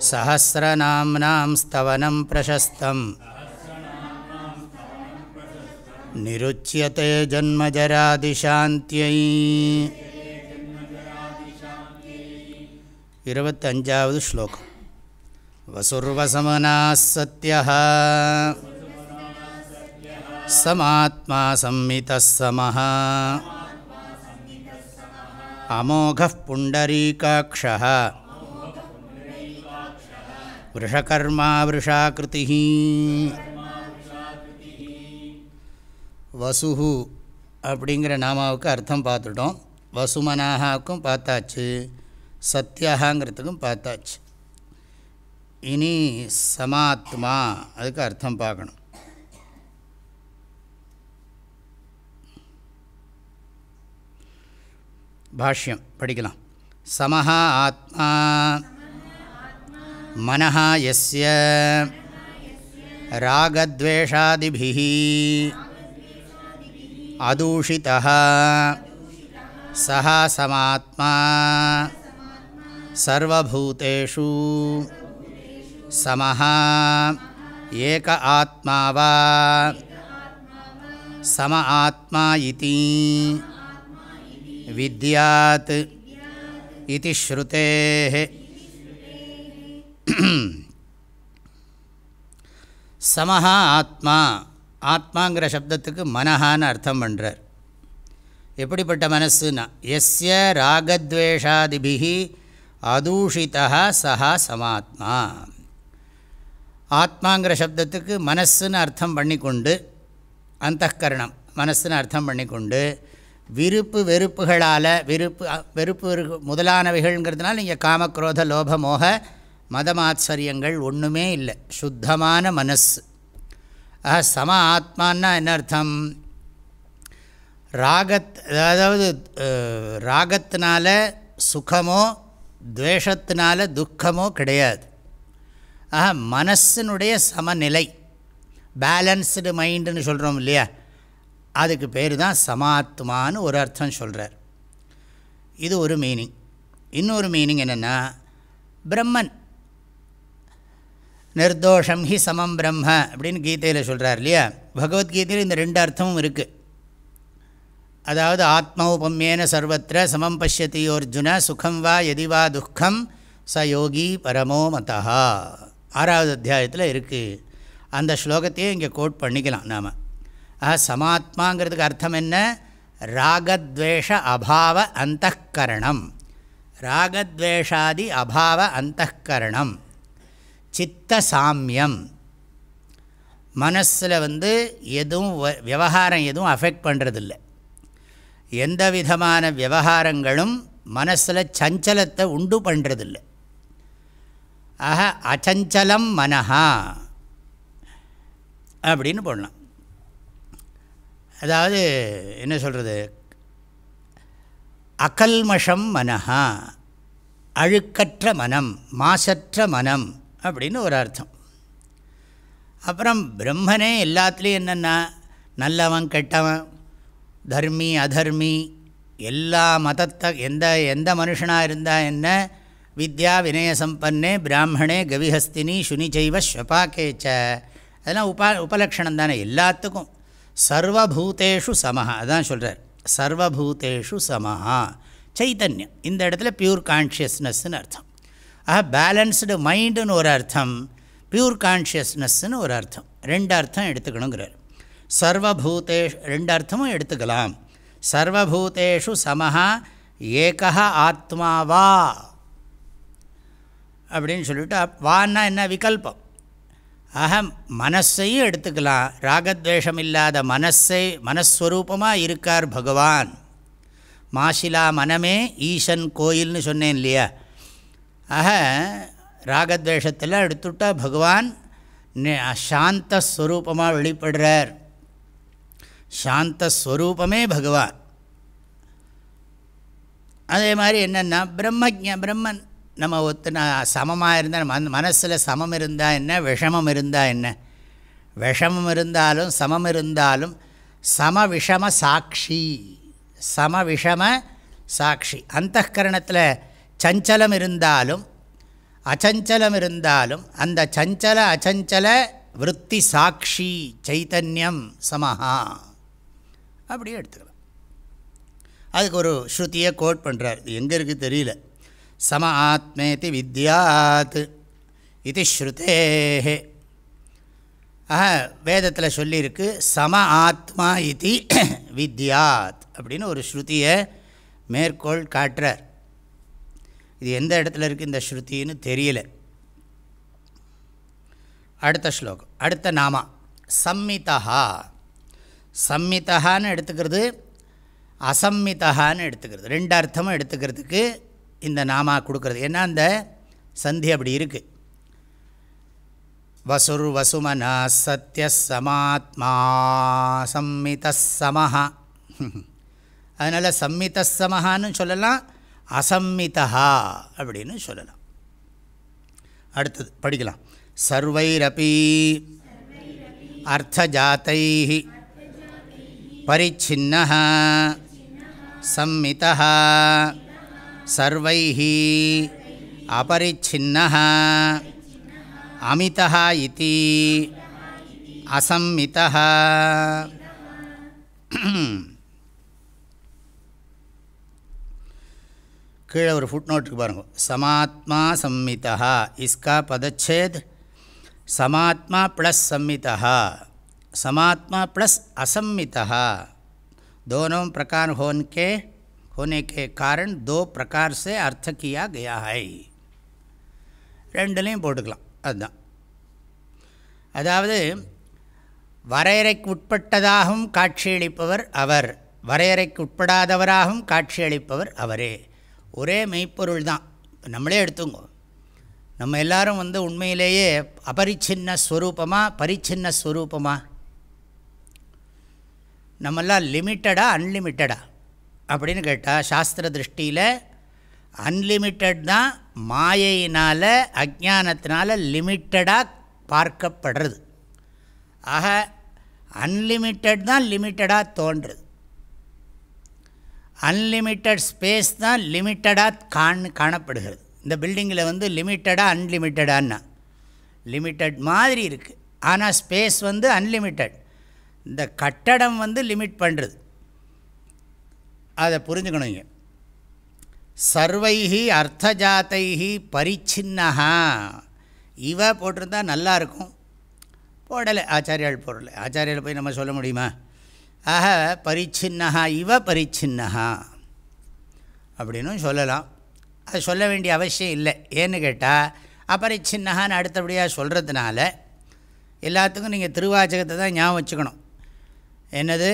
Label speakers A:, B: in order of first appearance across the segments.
A: सहस्रनाम्नां स्तवनं प्रशस्तम्। निरुच्यते जन्मजरादिशान्त्यैावद् श्लोकं वसुर्वसमनाः सत्यः। समात्मा संमितः समः। अमोघः पुण्डरीकक्षः। वृषकर्मा वृषाकृतिः வசுஹு அப்படிங்கிற நாமாவுக்கு அர்த்தம் பார்த்துட்டோம் வசுமனாகாவுக்கும் பார்த்தாச்சு சத்யாகாங்கிறதுக்கும் பார்த்தாச்சு இனி சமாத்மா அதுக்கு அர்த்தம் பார்க்கணும் பாஷ்யம் படிக்கலாம் சமஹா ஆத்மா மனஹா எஸ்ய ராகத்வேஷாதிபிः அதூஷிதः சா சமாத்மா சர்வூத்தேஷு சமஹா ஏக ஆத்மாவா சம ஆத்மா இதி வித்யாத் இதி ஸ்ருதே சமஹா ஆத்மா ஆத்மாங்கிற சப்தத்துக்கு மனஹான்னு அர்த்தம் பண்ணுறார் எப்படிப்பட்ட மனசுனா எஸ்ய ராகத்வேஷாதிபிகி அதூஷிதா சஹா சமாத்மா. ஆத்மாங்கிற சப்தத்துக்கு மனசுன்னு அர்த்தம் பண்ணிக்கொண்டு அந்தகரணம் மனசுன்னு அர்த்தம் பண்ணிக்கொண்டு விருப்பு வெறுப்புகளால் விருப்பு வெறுப்பு முதலானவைகள்ங்கிறதுனால இங்கே காமக்ரோத லோபமோக மதமாச்சரியங்கள் ஒன்றுமே இல்லை. சுத்தமான மனசு. ஆக சம ஆத்மான்னா என்ன அர்த்தம்? ராகத் அதாவது ராகத்தினால சுகமோ துவேஷத்தினால துக்கமோ கிடையாது. ஆக மனசினுடைய சமநிலை. பேலன்ஸ்டு மைண்டுன்னு சொல்கிறோம் இல்லையா? அதுக்கு பேர் தான் சமாத்மான்னு ஒரு அர்த்தம் சொல்கிறார் இது ஒரு மீனிங். இன்னொரு மீனிங் என்னென்னா பிரம்மன். நிர்தோஷம் ஹி சமம் பிரம்ம அப்படின்னு கீதையில் சொல்கிறார் இல்லையா? பகவத்கீதையில் இந்த ரெண்டு அர்த்தமும் இருக்குது அதாவது ஆத்மௌபம்யேன சர்வத்திர சமம் பசியதி அர்ஜுன சுகம் வா எதி வா துக்கம் ச யோகி பரமோ மதா ஆறாவது அத்தியாயத்தில் இருக்குது அந்த ஸ்லோகத்தையே இங்கே கோட் பண்ணிக்கலாம் நாம். ஆஹா சமாத்மாங்கிறதுக்கு அர்த்தம் என்ன? ராகத்வேஷ அபாவ அந்த கரணம் ராகத்வேஷாதி அபாவ அந்த கரணம் சித்த சாமியம் மனசில் வந்து எதுவும் விவகாரம் எதுவும் அஃபெக்ட் பண்ணுறதில்ல எந்த விதமான விவகாரங்களும் மனசில் சஞ்சலத்தை உண்டு பண்ணுறதில்லை ஆக அச்சஞ்சலம் மனஹா. அப்படின்னு போடலாம். அதாவது என்ன சொல்கிறது அகல்மஷம் மனஹா. அழுக்கற்ற மனம் மாசற்ற மனம். அப்படின்னு ஒரு அர்த்தம். அப்புறம் பிரம்மனே எல்லாத்துலேயும் என்னென்னா நல்லவன் கெட்டவன் தர்மி அதர்மி எல்லா மதத்தை எந்த எந்த மனுஷனாக இருந்தால் என்ன வித்யா வினய சம்பன்னே பிராமணே கவிஹஸ்தினி சுனிச்சைவ ஸ்வபாக்கேச்ச அதெல்லாம் உபா உபலக்ஷணம் தானே எல்லாத்துக்கும். சர்வபூதேஷு சமஹா அதான் சொல்கிறார் சர்வபூதேஷு சமஹா. சைத்தன்யம் இந்த இடத்துல பியூர் கான்ஷியஸ்னஸ்ன்னு அர்த்தம். ஆக பேலன்ஸ்டு மைண்டுன்னு ஒரு அர்த்தம் பியூர் கான்ஷியஸ்னஸ்ன்னு ஒரு அர்த்தம். ரெண்டு அர்த்தம் எடுத்துக்கணுங்கிறார். சர்வபூதேஷ் ரெண்டு அர்த்தமும் எடுத்துக்கலாம். சர்வபூதேஷு சமஹா ஏகா ஆத்மாவா அப்படின்னு சொல்லிட்டு வான்னா என்ன விகல்பம்? ஆக மனசையும் எடுத்துக்கலாம். ராகத்வேஷம் இல்லாத மனசை மனஸ்வரூபமாக இருக்கார் பகவான். மாசிலா மனமே ஈசன் கோயில்னு சொன்னேன் இல்லையா? ஆக ராகத்வேஷத்தில் எடுத்துட்டால் பகவான் சாந்த சாந்தஸ்வரூபமாக வெளிப்படுறார். சாந்தஸ்வரூபமே பகவான். அதே மாதிரி என்னென்னா பிரம்மஜ பிரம்மன் நம்ம ஒத்துனா சமமாக இருந்தால் மன் மனசில் சமம் இருந்தால் என்ன விஷமம் இருந்தால் என்ன? விஷமம் இருந்தாலும் சமம் இருந்தாலும் சம விஷம சாட்சி சம விஷம சாட்சி. அந்தகரணத்தில் சஞ்சலம் இருந்தாலும் அச்சஞ்சலம் இருந்தாலும் அந்த சஞ்சல அச்சஞ்சல விற்பி சாட்சி சைத்தன்யம் சமஹா. அப்படியே எடுத்துக்கலாம். அதுக்கு ஒரு ஸ்ருதியை கோட் பண்ணுறார் இது எங்கே இருக்குது தெரியல. சம ஆத்மேதி வித்யாத் இது ஸ்ருதேஹே. ஆஹா வேதத்தில் சொல்லியிருக்கு சம ஆத்மா இது வித்யாத் அப்படின்னு ஒரு ஸ்ருதியை மேற்கோள் காட்டுறார். இது எந்த இடத்துல இருக்குது இந்த ஸ்ருதின்னு தெரியல. அடுத்த ஸ்லோகம். அடுத்த நாமா. சம்மிதா சம்மிதான்னு எடுத்துக்கிறது அசம்மிதான்னு எடுத்துக்கிறது. ரெண்டு அர்த்தமும் எடுத்துக்கிறதுக்கு இந்த நாமா கொடுக்கறது. ஏன்னா அந்த சந்தி அப்படி இருக்குது வசுர் வசுமனா சத்ய சமாத்மா சம்மித சமஹா அதனால் சம்மித சமஹான்னு சொல்லலாம் அசம்மிதா அப்படின்னு சொல்லலாம். அடுத்தது படிக்கலாம். சர்வைரபி அர்த்தஜாத்தை பரிச்சின்ன சம்மிதா சர்வை அபரிச்சின்ன அமிதா இது அசம்மிதா கீழே ஒரு ஃபுட் நோட்டுக்கு பாருங்க சமாத்மா சம்மிதா இஸ்கா பதச்சேத் समात्मा प्लस सम्मिता समात्मा प्लस असम्मिता दोनों प्रकार होने के होने के कारण दो प्रकार से अर्थ किया गया है ரெண்டுலேயும் போட்டுக்கலாம் அதுதான் அதாவது வரையறைக்கு உட்பட்டதாகவும் காட்சியளிப்பவர் அவர் வரையறைக்கு உட்படாதவராகவும் காட்சியளிப்பவர் அவரே ஒரே மெய்ப்பொருள் தான். நம்மளே எடுத்துங்கோ. நம்ம எல்லாரும் வந்து உண்மையிலேயே அபரிச்சின்ன ஸ்வரூபமா பரிச்சின்ன ஸ்வரூபமா? நம்மெல்லாம் லிமிட்டடா அன்லிமிட்டடா? அப்படின்னு கேட்டால் சாஸ்திர திருஷ்டியில் அன்லிமிட்டட் தான் மாயையினால் அஜானத்தினால லிமிட்டடாக பார்க்கப்படுறது. ஆக அன்லிமிட்டட் தான் லிமிட்டடாக தோன்றுறது அன்லிமிட்டட் ஸ்பேஸ் தான் லிமிட்டடாக காண் காணப்படுகிறது. இந்த பில்டிங்கில் வந்து லிமிட்டடாக அன்லிமிட்டடான்னா லிமிட்டட் மாதிரி இருக்குது ஆனால் ஸ்பேஸ் வந்து அன்லிமிட்டட் இந்த கட்டடம் வந்து லிமிட் பண்ணுறது அதை புரிஞ்சுக்கணும் இங்கே. சர்வைஹி அர்த்தஜாத்தைஹி பரிச்சின்னஹா. இவ போட்டிருந்தா நல்லாயிருக்கும் போடலை. ஆச்சாரியால் போடலை. ஆச்சாரியால் போய் நம்ம சொல்ல முடியுமா? ஆக பரிச்சின்னஹா இவ பரிச்சின்னஹா அப்படின்னும் சொல்லலாம். அது சொல்ல வேண்டிய அவசியம் இல்லை. ஏன்னு கேட்டால் அபரிச்சின்னஹான்னு அடுத்தபடியாக சொல்கிறதுனால எல்லாத்துக்கும் நீங்கள் திருவாச்சகத்தை தான் ஞாபகம் வச்சுக்கணும். என்னது?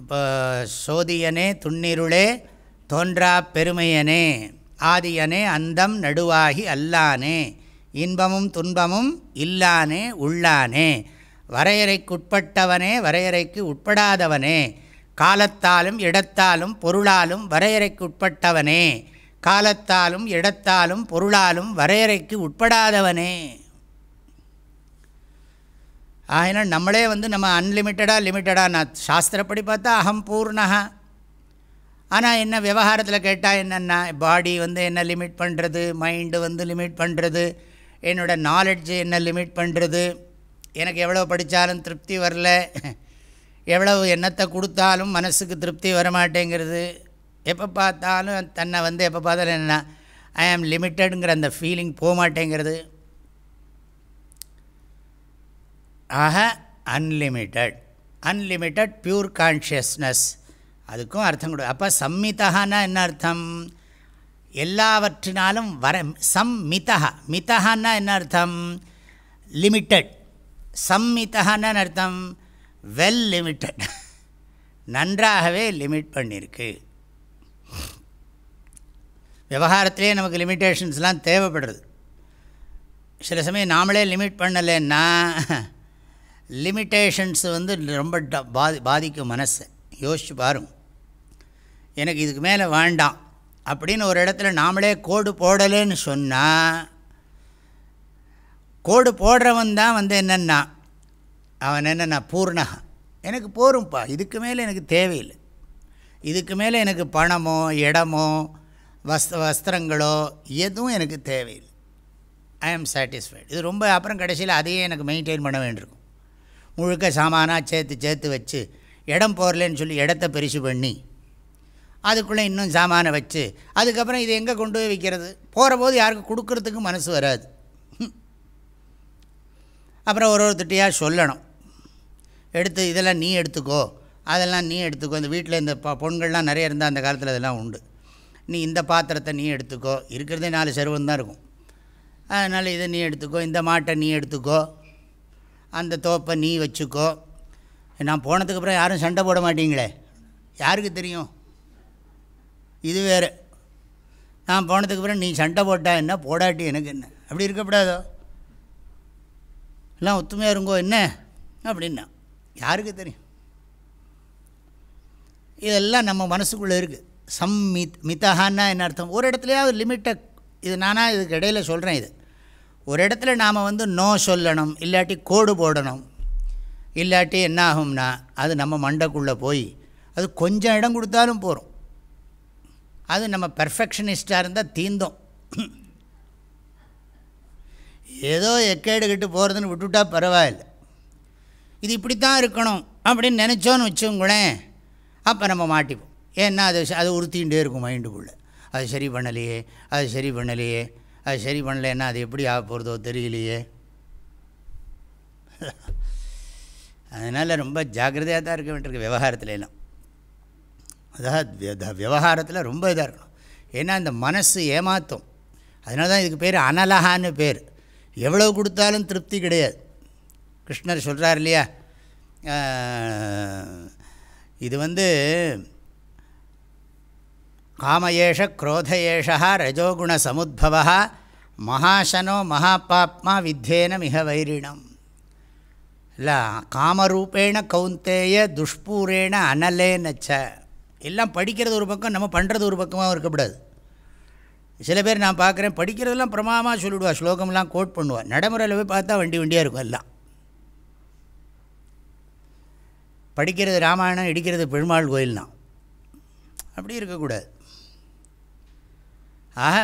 A: இப்போ சோதியனே துண்ணீருளே தோன்றா பெருமையனே ஆதியனே அந்தம் நடுவாகி அல்லானே இன்பமும் துன்பமும் இல்லானே உள்ளானே வரையறைக்குட்பட்டவனே வரையறைக்கு உட்படாதவனே. காலத்தாலும் இடத்தாலும் பொருளாலும் வரையறைக்கு உட்பட்டவனே காலத்தாலும் இடத்தாலும் பொருளாலும் வரையறைக்கு உட்படாதவனே. ஆகினால் நம்மளே வந்து நம்ம அன்லிமிட்டடாக லிமிட்டடாக நான் சாஸ்திரப்படி பார்த்தா அகம் பூர்ணகா ஆனால் என்ன விவகாரத்தில் கேட்டால் என்னென்னா பாடி வந்து என்ன லிமிட் பண்ணுறது மைண்டு வந்து லிமிட் பண்ணுறது என்னோடய நாலெட்ஜு என்ன லிமிட் பண்ணுறது எனக்கு எவ்வளோ படித்தாலும் திருப்தி வரல. எவ்வளவு எண்ணத்தை கொடுத்தாலும் மனசுக்கு திருப்தி வரமாட்டேங்கிறது. எப்போ பார்த்தாலும் தன்னை வந்து எப்போ பார்த்தாலும் என்ன ஐ ஆம் லிமிட்டடுங்கிற அந்த ஃபீலிங் போக மாட்டேங்கிறது ஆக அன்லிமிட்டட் அன்லிமிட்டட் ப்யூர் கான்ஷியஸ்னஸ் அதுக்கும் அர்த்தம் கொடு. அப்போ சம்மிதகான்னா என்ன அர்த்தம்? எல்லாவற்றினாலும் வர சம் மிதா மிதகான்னா என்ன அர்த்தம்? லிமிட்டட் சம்மிதகான்னு அர்த்தம்? வெல் லிமிட்டட் நன்றாகவே லிமிட் பண்ணியிருக்கு விவகாரத்திலே நமக்கு லிமிட்டேஷன்ஸ்லாம் தேவைப்படுறது. சில சமயம் நாமளே லிமிட் பண்ணலைன்னா லிமிட்டேஷன்ஸ் வந்து ரொம்ப ட- பாதி பாதிக்கும் மனசை. யோசிச்சு பாருங்க. எனக்கு இதுக்கு மேலே வேண்டாம். அப்படின்னு ஒரு இடத்துல நாமளே கோடு போடலைன்னு சொன்னால் கோடு போடுறவன் தான் வந்து என்னென்னா அவன் என்னென்னா பூர்ணகா. எனக்கு போரும்ப்பா இதுக்கு மேலே எனக்கு தேவையில்லை. இதுக்கு மேலே எனக்கு பணமோ இடமோ வஸ் வஸ்திரங்களோ எதுவும் எனக்கு தேவையில்லை. ஐ ஆம் சாட்டிஸ்ஃபைடு இது ரொம்ப அப்புறம் கடைசியில் அதையே எனக்கு மெயின்டைன் பண்ண வேண்டியிருக்கும். முழுக்க சாமானாக சேர்த்து சேர்த்து வச்சு இடம் போடலன்னு சொல்லி இடத்த பெருசு பண்ணி அதுக்குள்ளே இன்னும் சாமானை வச்சு அதுக்கப்புறம் இது எங்கே கொண்டு போய் வைக்கிறது? போகிற போது யாருக்கும் கொடுக்கறதுக்கு மனசு வராது. அப்புறம் ஒரு ஒருத்தட்டியாக சொல்லணும். எடுத்து இதெல்லாம் நீ எடுத்துக்கோ. அதெல்லாம் நீ எடுத்துக்கோ. இந்த வீட்டில் இந்த ப பொண்கள்லாம் நிறைய இருந்தால் அந்த காலத்தில் அதெல்லாம் உண்டு. நீ இந்த பாத்திரத்தை நீ எடுத்துக்கோ. இருக்கிறதே நாலு சருவம் தான் இருக்கும். அதனால் இதை நீ எடுத்துக்கோ. இந்த மாட்டை நீ எடுத்துக்கோ. அந்த தோப்பை நீ வச்சுக்கோ. நான் போனதுக்கப்புறம் யாரும் சண்டை போட மாட்டீங்களே? யாருக்கு தெரியும்? இது வேறு. நான் போனதுக்கப்புறம் நீ சண்டை போட்டால் என்ன? போடாட்டி எனக்கு என்ன? அப்படி இருக்கக்கூடாதோ எல்லாம் ஒத்துமையாக இருங்கோ என்ன? அப்படின்னா யாருக்கு தெரியும்? இதெல்லாம் நம்ம மனசுக்குள்ளே இருக்குது சம் மித் மிதஹான்னா என்ன அர்த்தம்? ஒரு இடத்துலையாவது லிமிட்டை இது நானாக இதுக்கு இடையில சொல்கிறேன் இது. ஒரு இடத்துல நாம் வந்து நோ சொல்லணும் இல்லாட்டி கோடு போடணும். இல்லாட்டி என்ன ஆகும்னா அது நம்ம மண்டைக்குள்ளே போய் அது கொஞ்சம் இடம் கொடுத்தாலும் போகிறோம் அது நம்ம பெர்ஃபெக்ஷனிஸ்டாக இருந்தால் தீந்தோம். ஏதோ எக்கேடுகிட்டு போகிறதுன்னு விட்டுவிட்டா பரவாயில்ல. இது இப்படித்தான் இருக்கணும் அப்படின்னு நினச்சோன்னு வச்சுங்களேன் அப்போ நம்ம மாட்டிப்போம். ஏன்னா அது அது உறுத்திகிட்டே இருக்கும் மைண்டுக்குள்ளே. அது சரி பண்ணலையே அது சரி பண்ணலையே அது சரி பண்ணலைன்னா அது எப்படி ஆக போகிறதோ தெரியலையே. அதனால் ரொம்ப ஜாக்கிரதையாக தான் இருக்க வேண்டியிருக்கு விவகாரத்துல எல்லாம். அதாவது விவகாரத்தில் ரொம்ப இதாக இருக்கணும். ஏன்னா இந்த மனசு ஏமாற்றும் அதனால தான் இதுக்கு பேர் அனலகான்னு பேர். எவ்வளோ கொடுத்தாலும் திருப்தி கிடையாது. கிருஷ்ணர் சொல்கிறார் இல்லையா? இது வந்து காமயேஷ குரோதயேஷா ரஜோகுண சமுத்பவ மகாசனோ மகாபாப்மா வித்யேன மிக வைரிணம். இல்லை காமரூபேண கௌந்தேய துஷ்பூரேண அனலேனச்ச எல்லாம் படிக்கிறது ஒரு பக்கம் நம்ம பண்ணுறது ஒரு பக்கமாக இருக்கக்கூடாது சில பேர் நான் பார்க்குறேன் படிக்கிறதெல்லாம் பிரமாதமாக சொல்லிவிடுவா ஸ்லோகம்லாம் கோட் பண்ணுவாள் நடைமுறையில் போய் பார்த்தா வண்டி வண்டியாக இருக்கும் எல்லாம். படிக்கிறது ராமாயணம் இடிக்கிறது பெருமாள் கோயில் தான் அப்படி இருக்கக்கூடாது. ஆக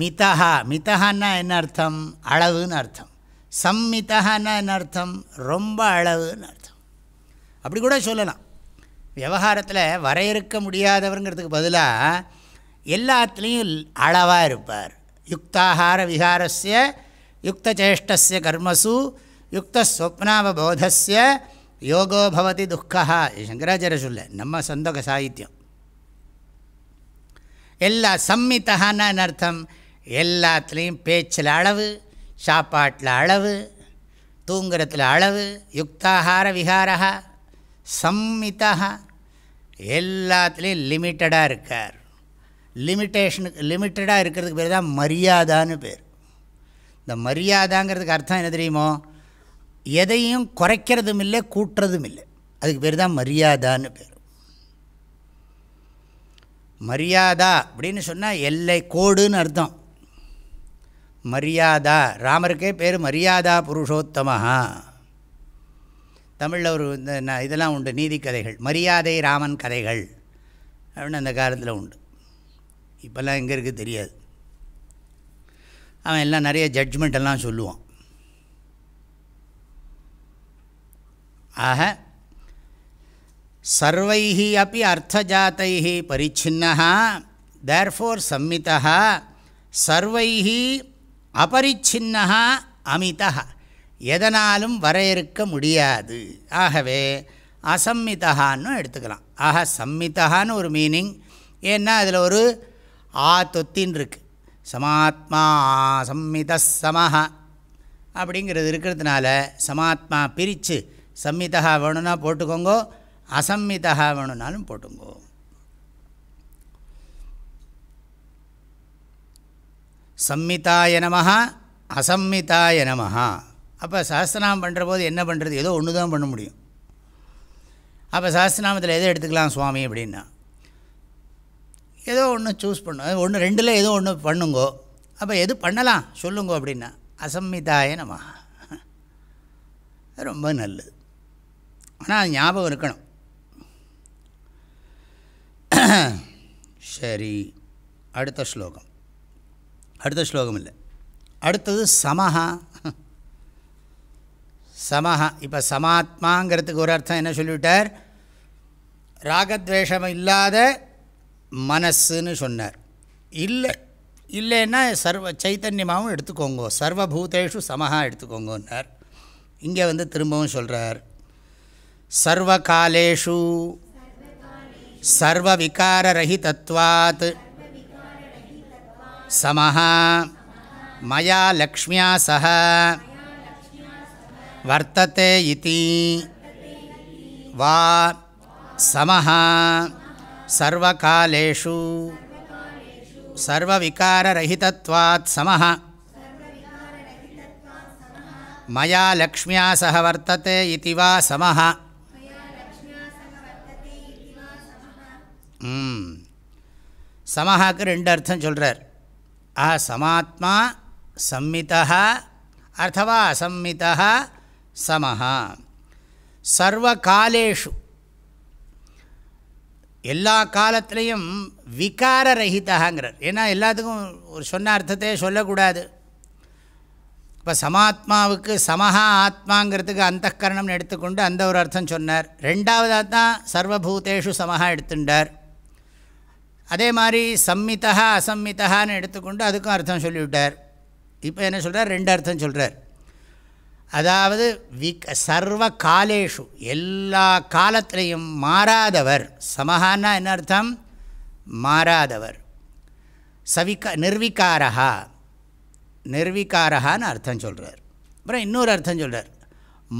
A: மிதஹா மிதஹான்னா என்ன அர்த்தம்? அளவுன்னு அர்த்தம். சம்மிதஹான்னா என்ன அர்த்தம்? ரொம்ப அளவுன்னு அர்த்தம். அப்படி கூட சொல்லலாம். விவகாரத்தில் வரையறுக்க முடியாதவருங்கிறதுக்கு பதிலாக எல்லாத்துலேயும் அளவாக இருப்பார். யுக்தாகார விகாரஸ்ய யுக்தச்சேஷ்டஸ்ய கர்மசு யுக்தஸ்வப்னாவபோதஸ்ய யோகோ பவதி துக்கா சங்கராச்சாரிய சொல்ல நம்ம சொந்த சாகித்யம். எல்லா சம்மித்தகான்னு அர்த்தம்? எல்லாத்துலேயும் பேச்சில் அளவு சாப்பாட்டில் அளவு தூங்குறத்தில் அளவு யுக்தாகார விகாரா சம்மிதா எல்லாத்துலேயும் லிமிட்டடாக இருக்கார். லிமிட்டேஷனுக்கு லிமிட்டடாக இருக்கிறதுக்கு பேர் தான் மரியாதான்னு பேர். இந்த மரியாதாங்கிறதுக்கு அர்த்தம் என்ன தெரியுமோ? எதையும் குறைக்கிறதும் இல்லை கூட்டுறதும் இல்லை. அதுக்கு பேர் தான் மரியாதான்னு பேர். மரியாதா அப்படின்னு சொன்னால் எல்லை கோடுன்னு அர்த்தம். மரியாதா ராமருக்கே பேர் மரியாதா புருஷோத்தமஹா. தமிழில் ஒரு இந்த இதெல்லாம் உண்டு நீதி கதைகள். மரியாதை ராமன் கதைகள் அப்படின்னு அந்த காலத்தில் உண்டு. இப்போல்லாம் எங்கே இருக்குது தெரியாது. அவன் எல்லாம் நிறைய ஜட்ஜ்மெண்ட் எல்லாம் சொல்லுவான். ஆக சர்வைஹி அப்படி அர்த்தஜாத்தைஹி பரிச்சின்னா தேர்ஃபோர் சம்மிதா சர்வைஹி அபரிச்சின்னா அமிதா எதனாலும் வரையறுக்க முடியாது. ஆகவே அசம்மிதான்னு எடுத்துக்கலாம். ஆக சம்மிதான்னு ஒரு மீனிங் ஏன்னா அதில் ஒரு ஆ தொத்தின்னு இருக்கு சமாத்மா சம்மித சமஹ. அப்படிங்கிறது இருக்கிறதுனால சமாத்மா பிரித்து சம்மிதா வேணும்னா போட்டுக்கோங்கோ அசம்மிதா வேணும்னாலும் போட்டுங்கோ சம்மிதாய நமஹா அசம்மிதாய நமஹா. அப்போ சஹஸ்ரநாமம் பண்ணுற போது என்ன பண்ணுறது ஏதோ ஒன்று தான் பண்ண முடியும். அப்போ சஹஸ்ரநாமத்தில் எதை எடுத்துக்கலாம் சுவாமி அப்படின்னா? ஏதோ ஒன்று சூஸ் பண்ணும் ஒன்று ரெண்டில் ஏதோ ஒன்று பண்ணுங்கோ. அப்போ எது பண்ணலாம்? சொல்லுங்கோ அப்படின்னா அசம்மிதாய நமஹ. ரொம்ப நல்லது. ஆனால் ஞாபகம் இருக்கணும். சரி. அடுத்த ஸ்லோகம். அடுத்த ஸ்லோகம் இல்லை. அடுத்தது சமஹா. சமஹா. இப்போ சமாத்மாங்கிறதுக்கு ஒரு அர்த்தம் என்ன சொல்லிவிட்டார்? ராகத்வேஷம் இல்லாத மனசுன்னு சொன்னார். இல்லை இல்லைன்னா சர்வ சைத்தன்யமாகவும் எடுத்துக்கோங்கோ. சர்வபூதேஷு சமஹா எடுத்துக்கோங்கன்னார். இங்கே வந்து திரும்பவும் சொல்கிறார் சர்வ காலேஷு சர்வ விகாரரகிதத்வாத் சமஹா மயா லக்ஷ்மியா சக வர்த்தத்தை இ வா சமஹா சர்வகாலேஷு. சர்வவிகாரரகிதத்வாத் சமஹ. மயா லக்ஷ்மியா சக வர்த்ததே இது வா சமஹ. சமஹாக்கு ரெண்டு அர்த்தம் சொல்கிறார் ஆ சமாத்மா சம்மிதா அர்த்தவா அசம்மிதா சமஹா. சர்வகாலேஷு. எல்லா காலத்திலையும் விகாரரகிதங்கிறார் ஏன்னா எல்லாத்துக்கும் ஒரு சொன்ன அர்த்தத்தையே சொல்லக்கூடாது. இப்போ சமாத்மாவுக்கு சமஹா ஆத்மாங்கிறதுக்கு அந்த கரணம்னு எடுத்துக்கொண்டு அந்த ஒரு அர்த்தம் சொன்னார். ரெண்டாவதாக தான் சர்வபூதேஷு சமஹா எடுத்துட்டார் அதே மாதிரி சம்மிதா அசம்மிதான்னு எடுத்துக்கொண்டு அதுக்கும் அர்த்தம் சொல்லிவிட்டார். இப்போ என்ன சொல்கிறார் ரெண்டு அர்த்தம் சொல்கிறார் அதாவது விக் சர்வ காலேஷு எல்லா காலத்திலையும் மாறாதவர். சமஹான்னா என்ன அர்த்தம்? மாறாதவர். சவிகா நிர்விகாரா நிர்விகாரகான்னு அர்த்தம் சொல்கிறார் அப்புறம் இன்னொரு அர்த்தம் சொல்கிறார்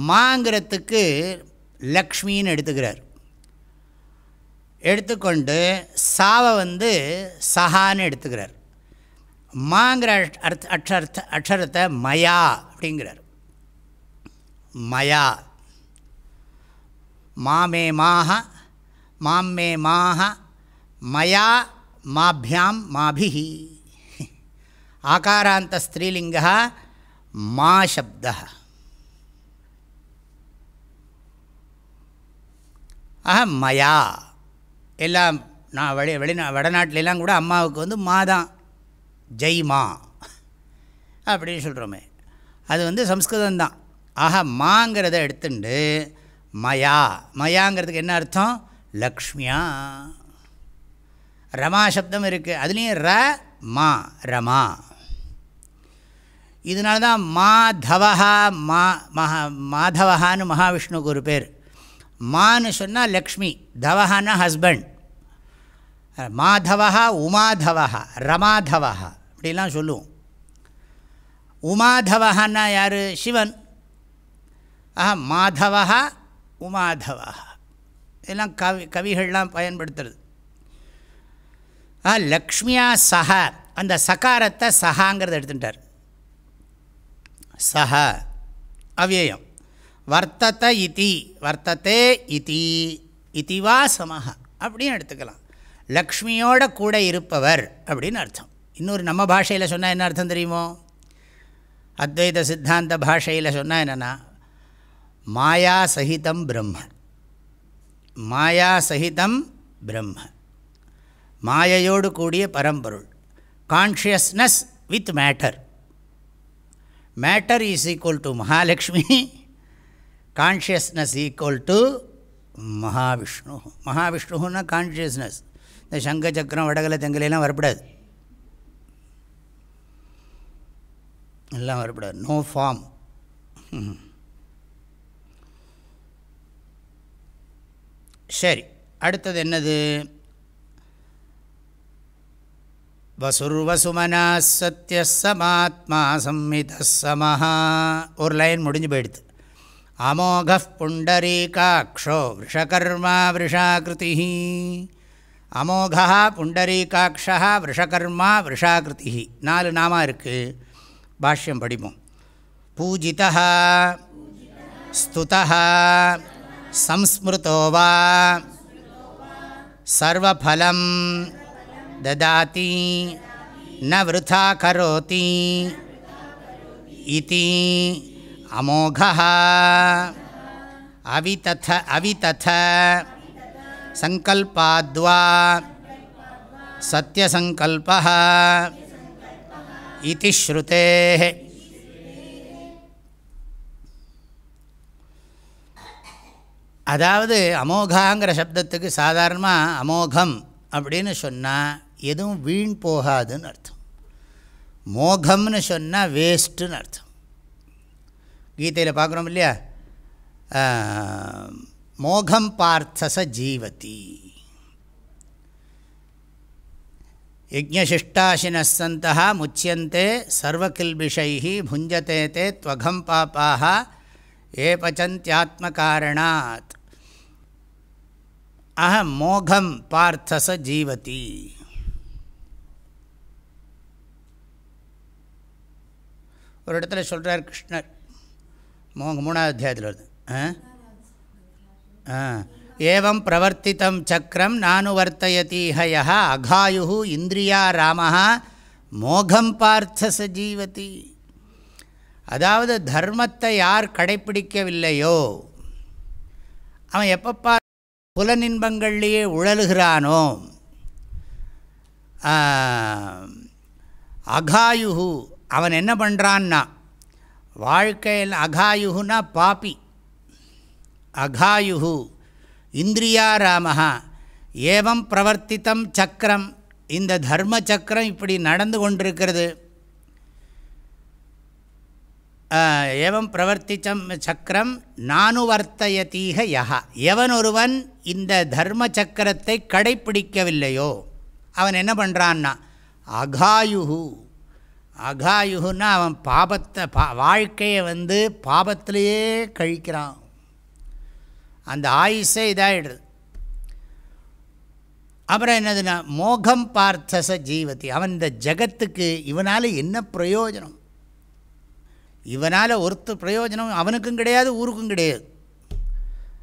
A: மாங்கிறதுக்கு லக்ஷ்மின்னு எடுத்துக்கிறார். எடுத்துக்கொண்டு சாவை வந்து சஹான்னு எடுத்துக்கிறார். மாங்கிற அர்த்த அக்ஷர்த்த அக்ஷரத்தை மயா அப்படிங்கிறார். மயா. மாமே மாக மாமே மாக மயா மாபியாம் மாபிஹி. ஆகாராந்த ஸ்திரீலிங்க மா சப்த ஆஹ மயா. எல்லாம் நான் வெளி வெளிநா வடநாட்டிலெல்லாம் கூட அம்மாவுக்கு வந்து மா தான். ஜெய் மா. அப்படின்னு சொல்கிறோமே அது வந்து சம்ஸ்கிருதம்தான். ஆக மாங்கிறத எடுத்துண்டு மயா. மயாங்கிறதுக்கு என்ன அர்த்தம்? லக்ஷ்மியா. ரமா சப்தம் இருக்குது அதுலேயும் ர மா ரமா. இதனால தான் மாதவஹா மா மகா மாதவஹான்னு மகாவிஷ்ணுக்கு ஒரு பேர். மான்னு சொன்னால் லக்ஷ்மி தவஹான்னா ஹஸ்பண்ட் மாதவா உமாதவா ரமாதவஹா. இப்படிலாம் சொல்லுவோம். உமாதவஹான்னா யார்? சிவன். ஆஹா மாதவா உமாதவா இதெல்லாம் கவி கவிகள்லாம் பயன்படுத்துறது. ஆ லக்ஷ்மியா சஹ அந்த சகாரத்தை சஹாங்கிறத எடுத்துட்டார். சஹ அவ்யயம். வர்த்தத்தை இதி வர்த்தத்தே இதி இதிவா சமஹ அப்படின்னு எடுத்துக்கலாம். லக்ஷ்மியோட கூட இருப்பவர் அப்படின்னு அர்த்தம். இன்னொரு நம்ம பாஷையில் சொன்னால் என்ன அர்த்தம் தெரியுமோ? அத்வைத சித்தாந்த பாஷையில் சொன்னால் என்னென்னா மாயா சகிதம் பிரம்ம. மாயா சகிதம் பிரம்ம. மாயையோடு கூடிய பரம்பொருள். Consciousness with matter matter is equal to Mahalakshmi consciousness equal to Mahavishnu மகாவிஷ்ணுன்னா consciousness இந்த சங்க சக்கரம் வடகலை தெங்கலாம் வரப்படாது. எல்லாம் வரப்படாது. நோ ஃபார்ம் சரி அடுத்தது என்னது? வசுர்வசுமனா சத்திய சமாத்மா சம்மித சமஹா. ஒரு லைன் முடிஞ்சு போயிடுது. அமோக புண்டரீகாட்சோ விஷகர்மா விஷாகிருதி அமோகா புண்டரீகாட்சா விஷகர்மா விஷாகிருதி நாலு நாமா இருக்குது பாஷ்யம் படிப்போம். பூஜிதா ஸ்துதா संस्मृतो वा सर्वफलं ददाति न वृथा करोति इति अमोघः अवितथ अवितथ सङ्कल्पाद्वा सत्यसङ्कल्पः इति श्रुतेः அதாவது அமோகாங்கிற சப்தத்துக்கு சாதாரணமாக அமோகம் அப்படின்னு சொன்னால் எதுவும் வீண் போகாதுன்னு அர்த்தம். மோகம்னு சொன்னால் வேஸ்ட்டுன்னு அர்த்தம். கீதையில் பார்க்குறோம் இல்லையா? மோகம் பார்த்தச ஜீவதி. யஜ்ஞசிஷ்டாசினசந்தா முச்சியந்தே சர்வகில்பிஷை புஞ்சத்தே தே துவகம் பாப்பாக ஏ பச்சந்தியாத்மகாரணாத் அஹ மோகம் பார்த்தச ஜீவதி ஒரு இடத்துல சொல்கிறார் கிருஷ்ணர். மோ மூணாவது அத்தியாயத்தில் வருது. ஆ? ஏவம் பிரவர்த்தித்தம் சக்கரம் நானுவர்த்தயதீஹய அகாயு இந்திரியா ராம மோகம் பார்த்த சஜீவதி அதாவது தர்மத்தை யார் கடைப்பிடிக்கவில்லையோ அவன் எப்பப்பா புலனின்பங்கள்லேயே உழலுகிறானோ அகாயு அவன் என்ன பண்ணுறான்னா வாழ்க்கையில் அகாயுகுனா பாப்பி அகாயு இந்திரியாராமகா ஏவம் பிரவர்த்தித்தம் சக்கரம் இந்த தர்ம சக்கரம் இப்படி நடந்து கொண்டிருக்கிறது. ஏவம் பிரவர்த்திச்சம் சக்கரம் நானுவர்த்தயதீக யஹா. எவன் ஒருவன் இந்த தர்ம சக்கரத்தை கடைப்பிடிக்கவில்லையோ அவன் என்ன பண்ணுறான்னா அகாயுகு அகாயுகுன்னா அவன் பாபத்தை பா வாழ்க்கையை வந்து பாபத்திலேயே கழிக்கிறான். அந்த ஆயுஷே இதாகிடுது அப்புறம் என்னதுன்னா மோகம் பார்த்தச ஜீவதி. அவன் இந்த ஜகத்துக்கு இவனால் என்ன பிரயோஜனம்? இவனால் ஒருத்த பிரயோஜனம் அவனுக்கும் கிடையாது ஊருக்கும் கிடையாது.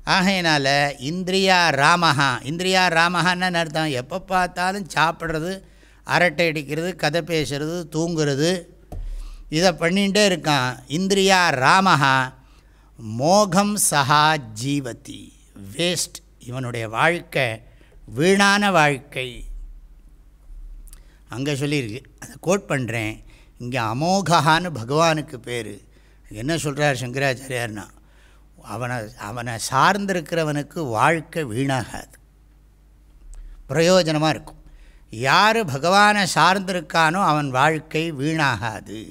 A: ஆகையினால் இந்திரியா ராமஹா. இந்திரியா ராமஹான்னு அர்த்தம்? எப்போ பார்த்தாலும் சாப்பிட்றது அரட்டை அடிக்கிறது கதை பேசுறது தூங்குறது இதை பண்ணிகிட்டே இருக்கான். இந்திரியா ராமஹா மோகம் சஹா ஜீவதி. வேஸ்ட் இவனுடைய வாழ்க்கை வீணான வாழ்க்கை. அங்கே சொல்லியிருக்கு. அதை கோட் பண்ணுறேன் இங்கே அமோகான்னு பகவானுக்கு பேர். என்ன சொல்கிறார் சங்கராச்சாரியார்னா அவனை அவனை சார்ந்திருக்கிறவனுக்கு வாழ்க்கை வீணாகாது. பிரயோஜனமாக இருக்கும். யார் பகவானை சார்ந்திருக்கானோ அவன் வாழ்க்கை வீணாகாது.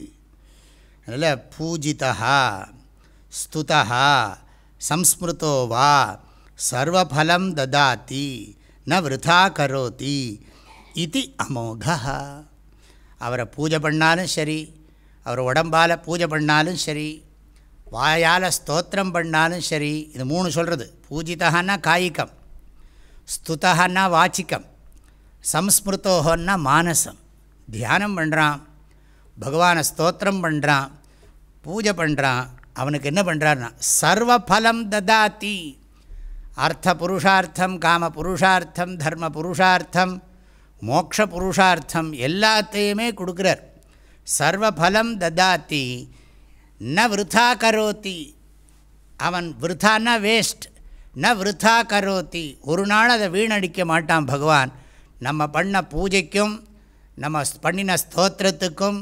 A: அதில் பூஜிதா ஸ்துதா சம்ஸ்மிருதோ வா சர்வஃலம் ததாத்தி ந விரதா கரோதி இது அமோகா அவரை பூஜை பண்ணாலும் சரி அவர் உடம்பால் பூஜை பண்ணாலும் சரி வாயால் ஸ்தோத்திரம் பண்ணாலும் சரி இது மூணு சொல்கிறது பூஜிதன்னா காய்கம் ஸ்துதகன்னா வாச்சிக்கம் சம்ஸ்மிருத்தோகன்னா மானசம். தியானம் பண்ணுறான் பகவானை ஸ்தோத்திரம் பண்ணுறான் பூஜை பண்ணுறான் அவனுக்கு என்ன பண்ணுறான்னா சர்வஃலம் ததாத்தி அர்த்த புருஷார்த்தம் காம புருஷார்த்தம் தர்ம புருஷார்த்தம் மோக்ஷ புருஷார்த்தம் எல்லாத்தையுமே கொடுக்குறார். சர்வபலம் ததாத்தி ந விருத்தா கரோத்தி அவன் விருத்தான்னா வேஸ்ட் ந விருத்தா கரோத்தி ஒரு நாள் அதை வீணடிக்க மாட்டான் பகவான். நம்ம பண்ண பூஜைக்கும் நம்ம பண்ணின ஸ்தோத்திரத்துக்கும்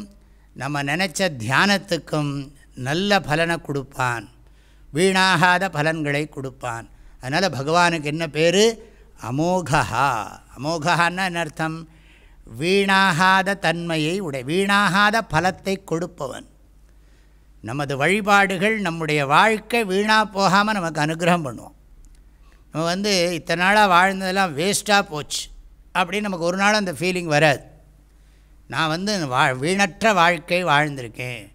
A: நம்ம நினச்ச தியானத்துக்கும் நல்ல பலனை கொடுப்பான். வீணாகாத பலன்களை கொடுப்பான். அதனால் பகவானுக்கு என்ன பேர்? அமோகா அமோகான்னா என்ன அர்த்தம்? வீணாகாத தன்மையை உடைய வீணாகாத பலத்தை கொடுப்பவன். நமது வழிபாடுகள் நம்முடைய வாழ்க்கை வீணாக போகாமல் நமக்கு அனுகிரகம் பண்ணுவோம் நம்ம வந்து இத்தனை நாளாக வாழ்ந்ததெல்லாம் வேஸ்ட்டாக போச்சு. அப்படின்னு நமக்கு ஒரு நாள் அந்த ஃபீலிங் வராது. நான் வந்து வா வீணற்ற வாழ்க்கை வாழ்ந்திருக்கேன்.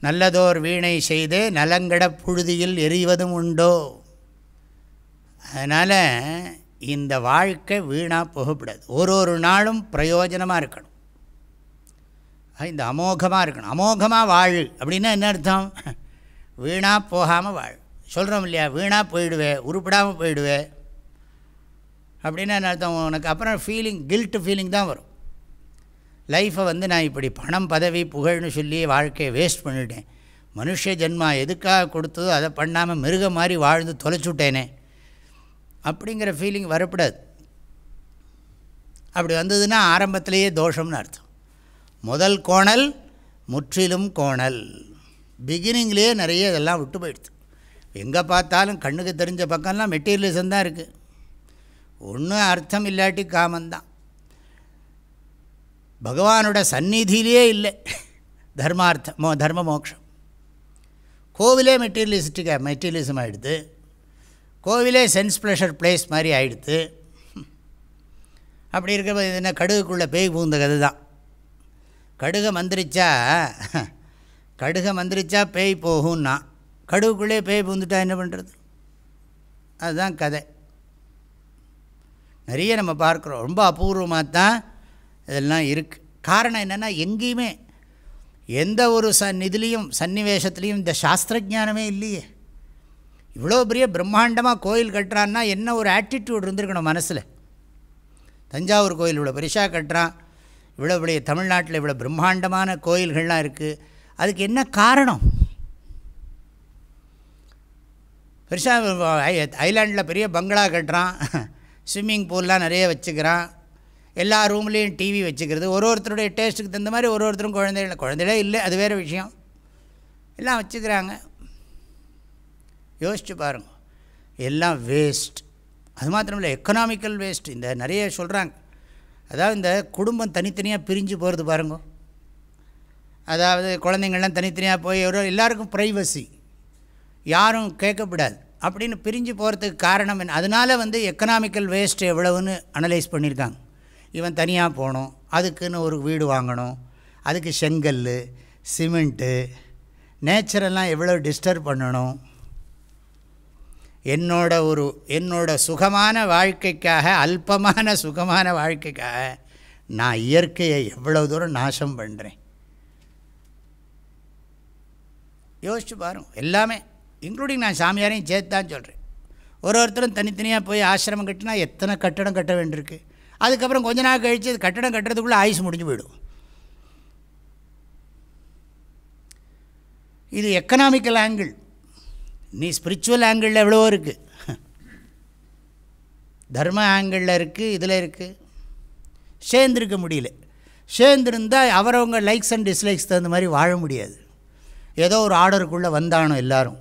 A: நல்லதோர் வீணை செய்து நலங்கட புழுதியில் எரிவதும் உண்டோ? அதனால் இந்த வாழ்க்கை வீணாக போகக்கூடாது. ஒரு ஒரு நாளும் பிரயோஜனமாக இருக்கணும். இந்த அமோகமாக இருக்கணும். அமோகமாக வாழ் அப்படின்னா என்ன அர்த்தம்? வீணாக போகாமல் வாழ். சொல்கிறோம் இல்லையா? வீணாக போயிடுவேன் உருப்பிடாமல் போயிடுவேன் அப்படின்னா என்ன அர்த்தம்? உனக்கு அப்புறம் ஃபீலிங் கில்ட்டு ஃபீலிங் தான் வரும். லைஃப்பை வந்து நான் இப்படி பணம் பதவி புகழ்னு சொல்லி வாழ்க்கையை வேஸ்ட் பண்ணிட்டேன். மனுஷ ஜென்மா எதுக்காக கொடுத்ததோ அதை பண்ணாமல் மிருகம் மாதிரி வாழ்ந்து தொலைச்சுட்டேனே. அப்படிங்கிற ஃபீலிங் வரக்கூடாது அப்படி வந்ததுன்னா ஆரம்பத்திலேயே தோஷம்னு அர்த்தம். முதல் கோணல் முற்றிலும் கோணல். பிகினிங்லேயே நிறைய இதெல்லாம் விட்டு போயிடுது. எங்கே பார்த்தாலும் கண்ணுக்கு தெரிஞ்ச பக்கம்லாம் மெட்டீரியலிசம் தான் இருக்குது ஒன்றும் அர்த்தம் இல்லாட்டி காமந்தான் பகவானோட சந்நிதியிலே இல்லை. தர்மார்த்தம் மோ தர்ம மோட்சம் கோவிலே மெட்டீரியலிஸ்டிக்காக மெட்டீரியலிசம் ஆகிடுது கோவிலே சென்ஸ் ப்ளஷர் பிளேஸ் மாதிரி ஆயிடுத்து. அப்படி இருக்கிற என்ன கடுகுக்குள்ளே பேய் பூந்த கதை தான். கடுகை மந்திரிச்சா கடுகை மந்திரிச்சா பேய் போகும்னா கடுகுக்குள்ளே பேய் பூந்துட்டா என்ன பண்ணுறது அதுதான் கதை. நிறைய நம்ம பார்க்குறோம். ரொம்ப அபூர்வமாக தான் இதெல்லாம் இருக்குது காரணம் என்னென்னா எங்கேயுமே எந்த ஒரு ச இதுலேயும் சன்னிவேஷத்துலேயும் இந்த சாஸ்திரஜானமே இல்லையே. இவ்வளோ பெரிய பிரம்மாண்டமாக கோயில் கட்டுறான்னா என்ன ஒரு ஆட்டிடியூட் இருந்திருக்கணும் மனசில்? தஞ்சாவூர் கோயில் இவ்வளோ பெருசாக கட்டுறான். இவ்வளோ பெரிய தமிழ்நாட்டில் இவ்வளோ பிரம்மாண்டமான கோயில்கள்லாம் இருக்குது அதுக்கு என்ன காரணம்? பெருசாக ஐலாண்டில் பெரிய பங்களா கட்டுறான். ஸ்விம்மிங் பூல்லாம் நிறைய வச்சுக்கிறான். எல்லா ரூம்லேயும் டிவி வச்சுக்கிறது. ஒரு ஒருத்தருடைய டேஸ்ட்டுக்கு தகுந்த மாதிரி ஒரு ஒருத்தரும் குழந்தைகள் குழந்தைகளே இல்லை. அது வேறு விஷயம். எல்லாம் வச்சுக்கிறாங்க. யோசிச்சு பாருங்க. எல்லாம் வேஸ்ட் அது மாத்திரம் இல்லை எக்கனாமிக்கல் வேஸ்ட் இந்த நிறைய சொல்கிறாங்க அதாவது இந்த குடும்பம் தனித்தனியாக பிரிஞ்சு போகிறது பாருங்க. அதாவது குழந்தைங்கள்லாம் தனித்தனியாக போய் ஒரு எல்லாருக்கும் ப்ரைவசி யாரும் கேட்கக்கூடாது. அப்படின்னு பிரிஞ்சு போகிறதுக்கு காரணம் என்ன? அதனால் வந்து எக்கனாமிக்கல் வேஸ்ட் எவ்வளவுன்னு அனலைஸ் பண்ணியிருக்காங்க. இவன் தனியாக போகணும். அதுக்குன்னு ஒரு வீடு வாங்கணும். அதுக்கு செங்கல் சிமெண்ட்டு நேச்சரெல்லாம் எவ்வளோ டிஸ்டர்ப் பண்ணணும். என்னோட ஒரு என்னோட சுகமான வாழ்க்கைக்காக அல்பமான சுகமான வாழ்க்கைக்காக நான் இயற்கையை எவ்வளோ தூரம் நாசம் பண்ணுறேன் யோசிச்சு பாருங்க. எல்லாமே இன்க்ளூடிங் நான் சாமியாரையும் சேர்த்து தான் சொல்கிறேன் ஒரு ஒருத்தரும் தனித்தனியாக போய் ஆசிரமம் கட்டினா எத்தனை கட்டடம் கட்ட வேண்டியிருக்கு? அதுக்கப்புறம் கொஞ்ச நாள் கழித்து அது கட்டடம் கட்டுறதுக்குள்ளே ஆயுசு முடிஞ்சு போயிடும். இது எக்கனாமிக்கல் ஆங்கிள் நீ ஸ்பிரிச்சுவல் ஆங்கிளில் எவ்வளவோ இருக்குது தர்ம ஆங்கிளில் இருக்குது இதில் இருக்குது சேர்ந்துருக்க முடியல. சேர்ந்துருந்தால் அவரவங்க லைக்ஸ் அண்ட் டிஸ்லைக்ஸ் தகுந்த மாதிரி வாழ முடியாது. ஏதோ ஒரு ஆர்டருக்குள்ளே வந்தானோ எல்லாரும்.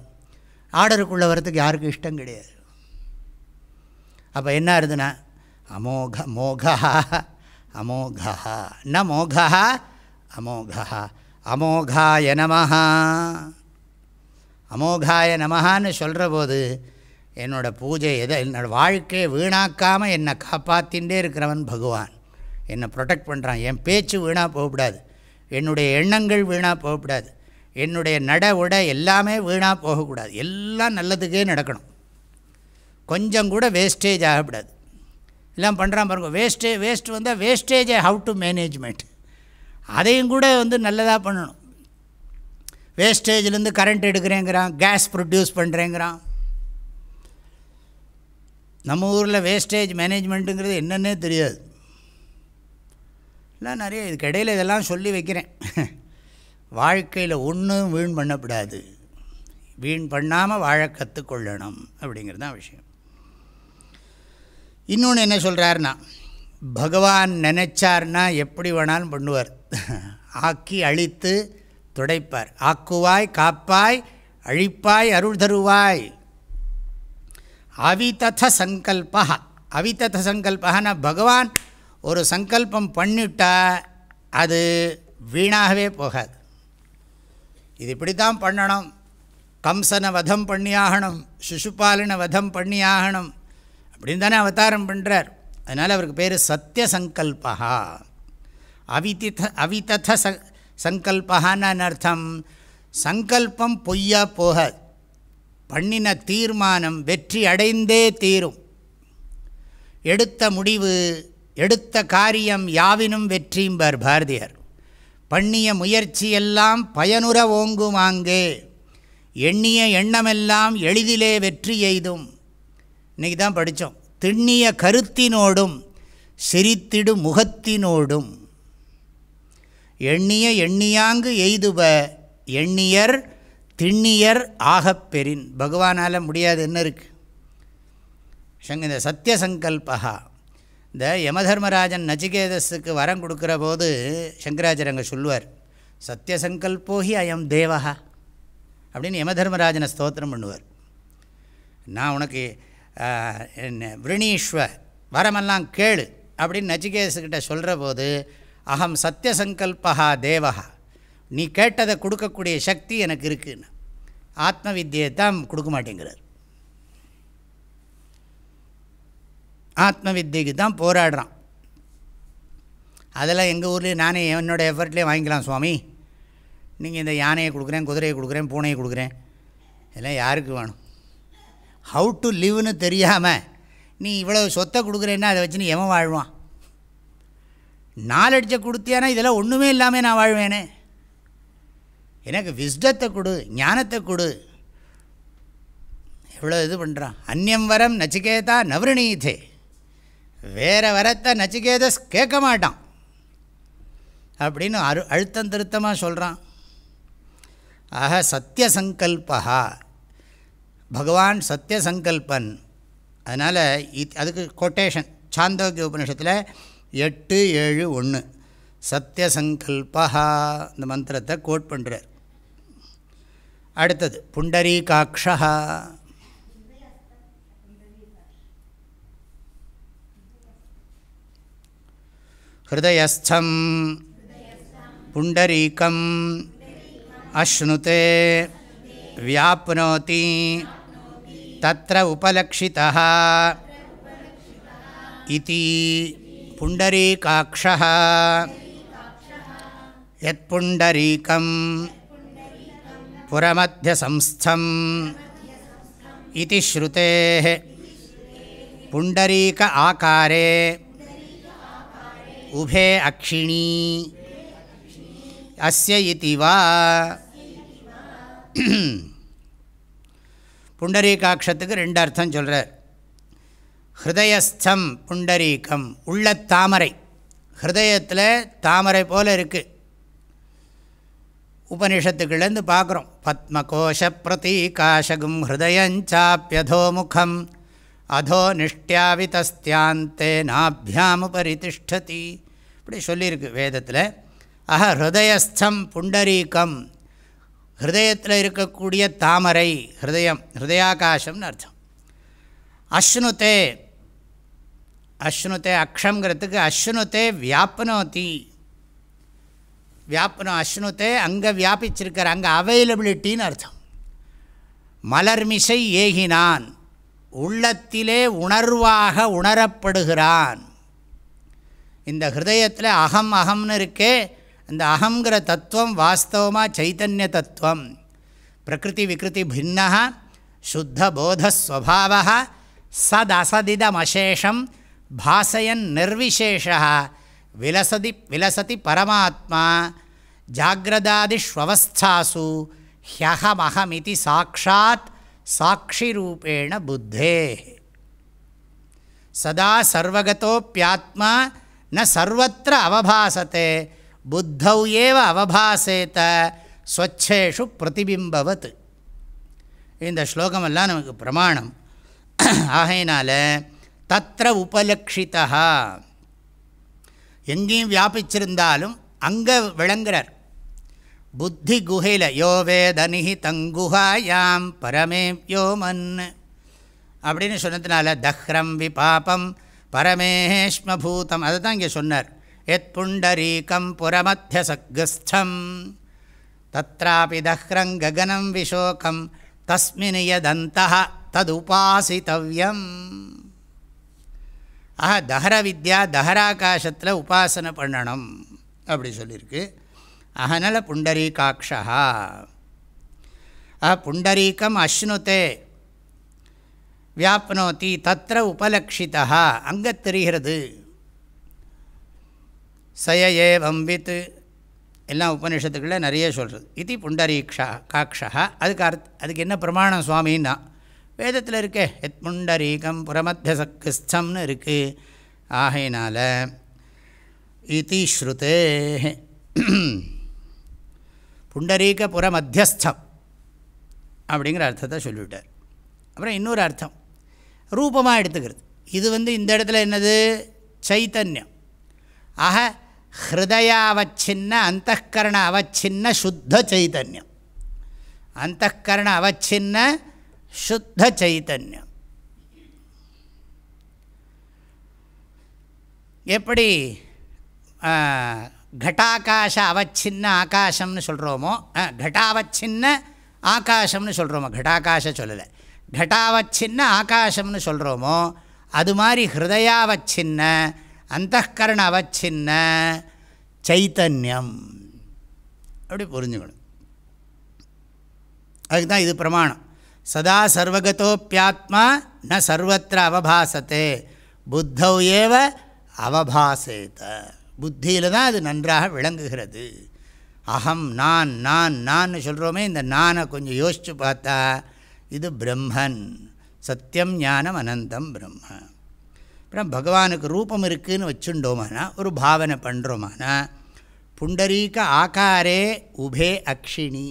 A: ஆர்டருக்குள்ளே வரத்துக்கு யாருக்கும் இஷ்டம் கிடையாது. அப்போ என்ன இருதுன்னா அமோக மோகா அமோகா ந மோகா அமோகா அமோகாய நமஹா. அமோகாய நமகான்னு சொல்கிற போது என்னோடய பூஜை எதை என்னோடய வாழ்க்கையை வீணாக்காமல் என்னை காப்பாற்றின்றே இருக்கிறவன் பகவான். என்னை ப்ரொடெக்ட் பண்ணுறான் என் பேச்சு வீணாக போகக்கூடாது. என்னுடைய எண்ணங்கள் வீணாக போகக்கூடாது. என்னுடைய நட உட எல்லாமே வீணாக போகக்கூடாது. எல்லாம் நல்லதுக்கே நடக்கணும். கொஞ்சம் கூட வேஸ்டேஜ் ஆகக்கூடாது. எல்லாம் பண்ணுறான் பாருங்க. வேஸ்டே வேஸ்ட் வந்தால் வேஸ்டேஜை ஹவு டு மேனேஜ்மெண்ட் அதையும் கூட வந்து நல்லதாக பண்ணணும். வேஸ்டேஜ்லேருந்து கரண்ட் எடுக்கிறேங்கிறான் கேஸ் ப்ரொடியூஸ் பண்ணுறேங்கிறான் நம்ம ஊரில் வேஸ்டேஜ் மேனேஜ்மெண்ட்டுங்கிறது என்னென்னே தெரியாது. எல்லாம் நிறைய இதுக்கு இடையில் இதெல்லாம் சொல்லி வைக்கிறேன். வாழ்க்கையில் ஒன்றும் வீண் பண்ணக்கூடாது வீண் பண்ணாமல் வாழ கற்றுக்கொள்ளணும் அப்படிங்கிறது தான் விஷயம். இன்னொன்று என்ன சொல்கிறாருன்னா பகவான் நினைச்சார்னா எப்படி வேணாலும் பண்ணுவார். ஆக்கி அழித்து துடைப்பார். ஆக்குவாய் காப்பாய் அழிப்பாய் அருள் தருவாய். அவிதத சங்கல்பா அவிதத சங்கல்பனா பகவான் ஒரு சங்கல்பம் பண்ணிட்டா அது வீணாகவே போகாது. இது இப்படி தான் பண்ணணும். கம்சனை வதம் பண்ணியாகணும். சிசுபாலனை வதம் பண்ணியாகணும். அப்படின்னு தானே அவதாரம் பண்ணுறார் அதனால் அவருக்கு பேர் சத்தியசங்கல்பா அவிதித அவிதத ச சங்கல்பகான்னு அர்த்தம் சங்கல்பம் பொய்யா போகாது பண்ணின தீர்மானம் வெற்றி அடைந்தே தீரும். எடுத்த முடிவு எடுத்த காரியம் யாவினும் வெற்றியும்பார் பாரதியார். பண்ணிய முயற்சியெல்லாம் பயனுற ஓங்குமாங்கே எண்ணிய எண்ணமெல்லாம் எளிதிலே வெற்றி எய்தும். இன்றைக்கி தான் படித்தோம் திண்ணிய கருத்தினோடும் சிரித்திடு முகத்தினோடும். எண்ணிய எண்ணியாங்கு எய்துப எண்ணியர் திண்ணியர் ஆகப்பெறின். பகவானால் முடியாது என்ன இருக்குது சங்க இந்த சத்தியசங்கல்பா இந்த யமதர்மராஜன் நச்சிகேதஸுக்கு வரம் கொடுக்குற போது சங்கராச்சர் அங்கே சொல்லுவார் சத்தியசங்கல்போஹி அயம் தேவகா அப்படின்னு யமதர்மராஜனை ஸ்தோத்திரம் பண்ணுவார். நான் உனக்கு என்ன விரணீஸ்வ வரமெல்லாம் கேளு அப்படின்னு நச்சிகேதஸுக்கிட்ட சொல்கிற போது அகம் சத்தியசங்கல்பா தேவகா நீ கேட்டதை கொடுக்கக்கூடிய சக்தி எனக்கு இருக்குன்னு. ஆத்ம வித்தியை தான் கொடுக்க மாட்டேங்கிறார் ஆத்ம வித்தியக்கு தான் போராடுறான். அதெல்லாம் எங்கள் ஊர்லேயே நானே என்னோடய எஃபர்ட்லேயே வாங்கிக்கலாம் சுவாமி. நீங்கள் இந்த யானையை கொடுக்குறேன் குதிரையை கொடுக்குறேன் பூனையை கொடுக்குறேன். இதெல்லாம் யாருக்கு வேணும்? ஹவு டு லிவ்னு தெரியாமல் நீ இவ்வளோ சொத்தை கொடுக்குறேன்னா அதை வச்சு நீ எவன் வாழ்வான்? நாலடிச்ச கொடுத்தியானா இதெல்லாம் ஒன்றுமே இல்லாமல் நான் வாழ்வேனே. எனக்கு விஸ்டத்தை கொடு ஞானத்தை கொடு. எவ்வளோ இது பண்ணுறான் அந்நியம் வரம் நச்சிகேதா நவருணீதே. வேறு வரத்தை நச்சிகேதஸ் கேட்க மாட்டான். அப்படின்னு அரு அழுத்தம் திருத்தமாக சொல்கிறான் ஆக சத்தியசங்கல்பா பகவான் சத்தியசங்கல்பன். அதனால் இத் அதுக்கு கொட்டேஷன் சாந்தோக்கிய உபநிஷத்தில் எட்டு ஏழு ஒன்று சத்யசங்கல்பா இந்த மந்திரத்தை கோட் பண்ணுறார் அடுத்தது புண்டரீகாட்சா ஹிருதயஸ்தம். புண்டரீக்கம் அஷ்ணுதே. வியாப்னோதி தத்திர உபலக்ஷிதா இதி புண்டரீகாட்சः யத்புண்டரீகம் புரமத்தியசம்ஸ்தம் इति श्रुतेः पुण्डरीक आकारे उभे अक्षिणी अस्य इति वा புண்டரீகாட்சத்துக்கு ரெண்டு அர்த்தம் சொல்கிறார் ஹிருதயஸ்தம் புண்டரீகம் உள்ள தாமரை. ஹிருதயத்தில் தாமரை போல் இருக்குது உபனிஷத்துக்குள்ளேருந்து பார்க்குறோம். பத்மகோஷ பிரதீகாஷகும் ஹிருதயஞ்சாப்பியதோமுகம் அதோ நிஷ்டியாவிதஸ்தியாந்தே நாபியாமுபரிதிஷ்டதி. இப்படி சொல்லியிருக்கு வேதத்தில். அஹ ஹிருதயஸ்தம் புண்டரீகம் ஹிருதயத்தில் இருக்கக்கூடிய தாமரை ஹிருதயம் ஹிருதயாகாசம்னு அர்த்தம். அஸ்னுதே அஸ்னுதே அக்ஷங்கிறதுக்கு அஸ்னுதே வியாப்னோத்தி வியாப்னோ அஸ்னுத்தே அங்கே வியாபிச்சிருக்கிற அங்கே அவைலபிலிட்டின்னு அர்த்தம். மலர்மிசை ஏகினான் உள்ளத்திலே உணர்வாக உணரப்படுகிறான். இந்த ஹிருதயத்தில் அகம் அகம்னு இருக்கே இந்த அகங்கிற தத்துவம் வாஸ்தவமாக சைத்தன்ய தத்துவம். பிரகிருதி விகிருதி பின்னா சுத்த போதஸ்வபாவ சத் பாசயன் நிர்விசேஷா விலசதி விலசதி பரமாத்மா ஜாகிரதாதிஷ்வஸ்தாசு ஹியகமஹமிதி சாட்சாத் சாட்சி ரூபேண புத்தே சதா சர்வகதோப்பியாத்மா ந சர்வத்திர அவபாசத்தே புத்தௌ ஏவ அவபாசேத்த ஸ்வச்சேஷு பிரதிபிம்பவத் இந்த ஸ்லோகமெல்லாம் நமக்கு பிரமாணம். ஆகையினால தத்திர உபலக்ஷிதா எங்கேயும் வியாபிச்சிருந்தாலும் அங்கே விளங்குறார். புத்தி குகையில் யோ வேதனிஹி தங்குஹாயாம் பரமே யோமன் அப்படின்னு சொன்னதுனால தஹ்ரம் விபாபம் பரமேஷ்மபூதம் அதை தான் இங்கே சொன்னார். எத் புண்டரீகம் புறமத்திய சக்ஸ்தம் தத்ராபி தஹ்ரம் ககனம் விஷோகம் தஸ்மின் யதந்த ததுபாசித்தவ்யம் ஆஹா தஹர வித்யா தஹராகாசத்தில் உபாசனை பண்ணணும் அப்படி சொல்லியிருக்கு அகனல புண்டரீகாட்சா ஆ புண்டரீகம் அஸ்னுதே வியாப்னோத்தி தத்திர உபலக்ஷிதா அங்கே தெரிகிறது. சய வம்பித்து வித். எல்லாம் உபநிஷத்துக்களில் நிறைய சொல்கிறது இது புண்டரீக்ஷா காக்ஷா அதுக்கு அர்த் அதுக்கு என்ன பிரமாணம் சுவாமின்னா வேதத்தில் இருக்கே. எத் புண்டரீகம் புறமத்திய சக்கிஸ்தம்னு இருக்குது ஆகையினால் இதி ஸ்ருதே. புண்டரீக புறமத்தியஸ்தம் அப்படிங்கிற அர்த்தத்தை சொல்லிவிட்டார். அப்புறம் இன்னொரு அர்த்தம். ரூபமாக எடுத்துக்கிறது. இது வந்து இந்த இடத்துல என்னது? சைத்தன்யம். ஆக ஹிருதயாவச்சின்ன அந்தகரண அவச்சின்ன சுத்த சைத்தன்யம். அந்தகரண அவச்சின்ன சுத்த சைத்தன்யம் எப்படி கட்டாகாச அவச்சின்ன ஆகாசம்னு சொல்கிறோமோ கட்டாவச்சின்ன ஆகாசம்னு சொல்கிறோமோ கட்டாகாச சொல்லலை கட்டாவச்சின்ன ஆகாசம்னு சொல்கிறோமோ அது மாதிரி ஹிருதயாவச்சின்ன அந்தகரண அவச்சின்ன சைத்தன்யம் அப்படி புரிஞ்சுக்கணும் அதுக்கு தான் இது பிரமாணம் சதா சர்வகதோப்பியாத்மா ந சர்வத்திர அவபாசத்தே புத்தௌ ஏவ அவபாசேத புத்தியில் தான் அது நன்றாக விளங்குகிறது. அகம் நான் நான் நான் சொல்கிறோமே இந்த நானை கொஞ்சம் யோசித்து பார்த்தா இது பிரம்மன். சத்தியம் ஞானம் அனந்தம் பிரம்ம. அப்புறம் பகவானுக்கு ரூபம் இருக்குதுன்னு வச்சுட்டோமானா ஒரு பாவனை பண்ணுறோமானா புண்டரீக ஆகாரே உபே அக்ஷினி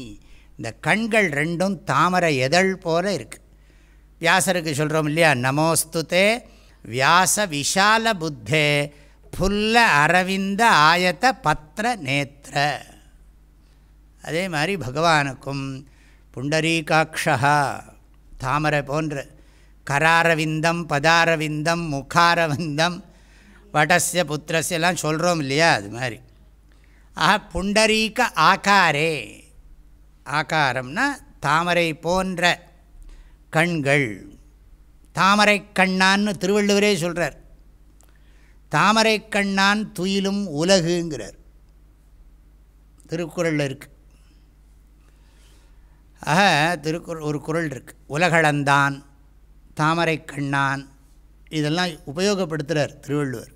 A: இந்த கண்கள் ரெண்டும் தாமரை எதழ் போல இருக்குது வியாசருக்கு சொல்கிறோம் இல்லையா? நமோஸ்துதே வியாச விஷால புத்தே புல்ல அரவிந்த ஆயத்த பத்திர நேத்திர அதே மாதிரி பகவானுக்கும் புண்டரீகாட்சா தாமரை போன்ற கராரவிந்தம் பதாரவிந்தம் முகாரவிந்தம் வடசிய புத்திரஸ்ய எல்லாம் சொல்கிறோம் இல்லையா? அது மாதிரி. ஆஹா புண்டரீக ஆகாரே. ஆகாரம்னா தாமரை போன்ற கண்கள். தாமரை கண்ணான்னு திருவள்ளுவரே சொல்கிறார் தாமரை கண்ணான் துயிலும் உலகுங்கிறார். திருக்குறளில் இருக்குது ஆக திருக்குறள் ஒரு குறள் இருக்குது உலகளந்தான் தாமரை கண்ணான் இதெல்லாம் உபயோகப்படுத்துகிறார் திருவள்ளுவர்.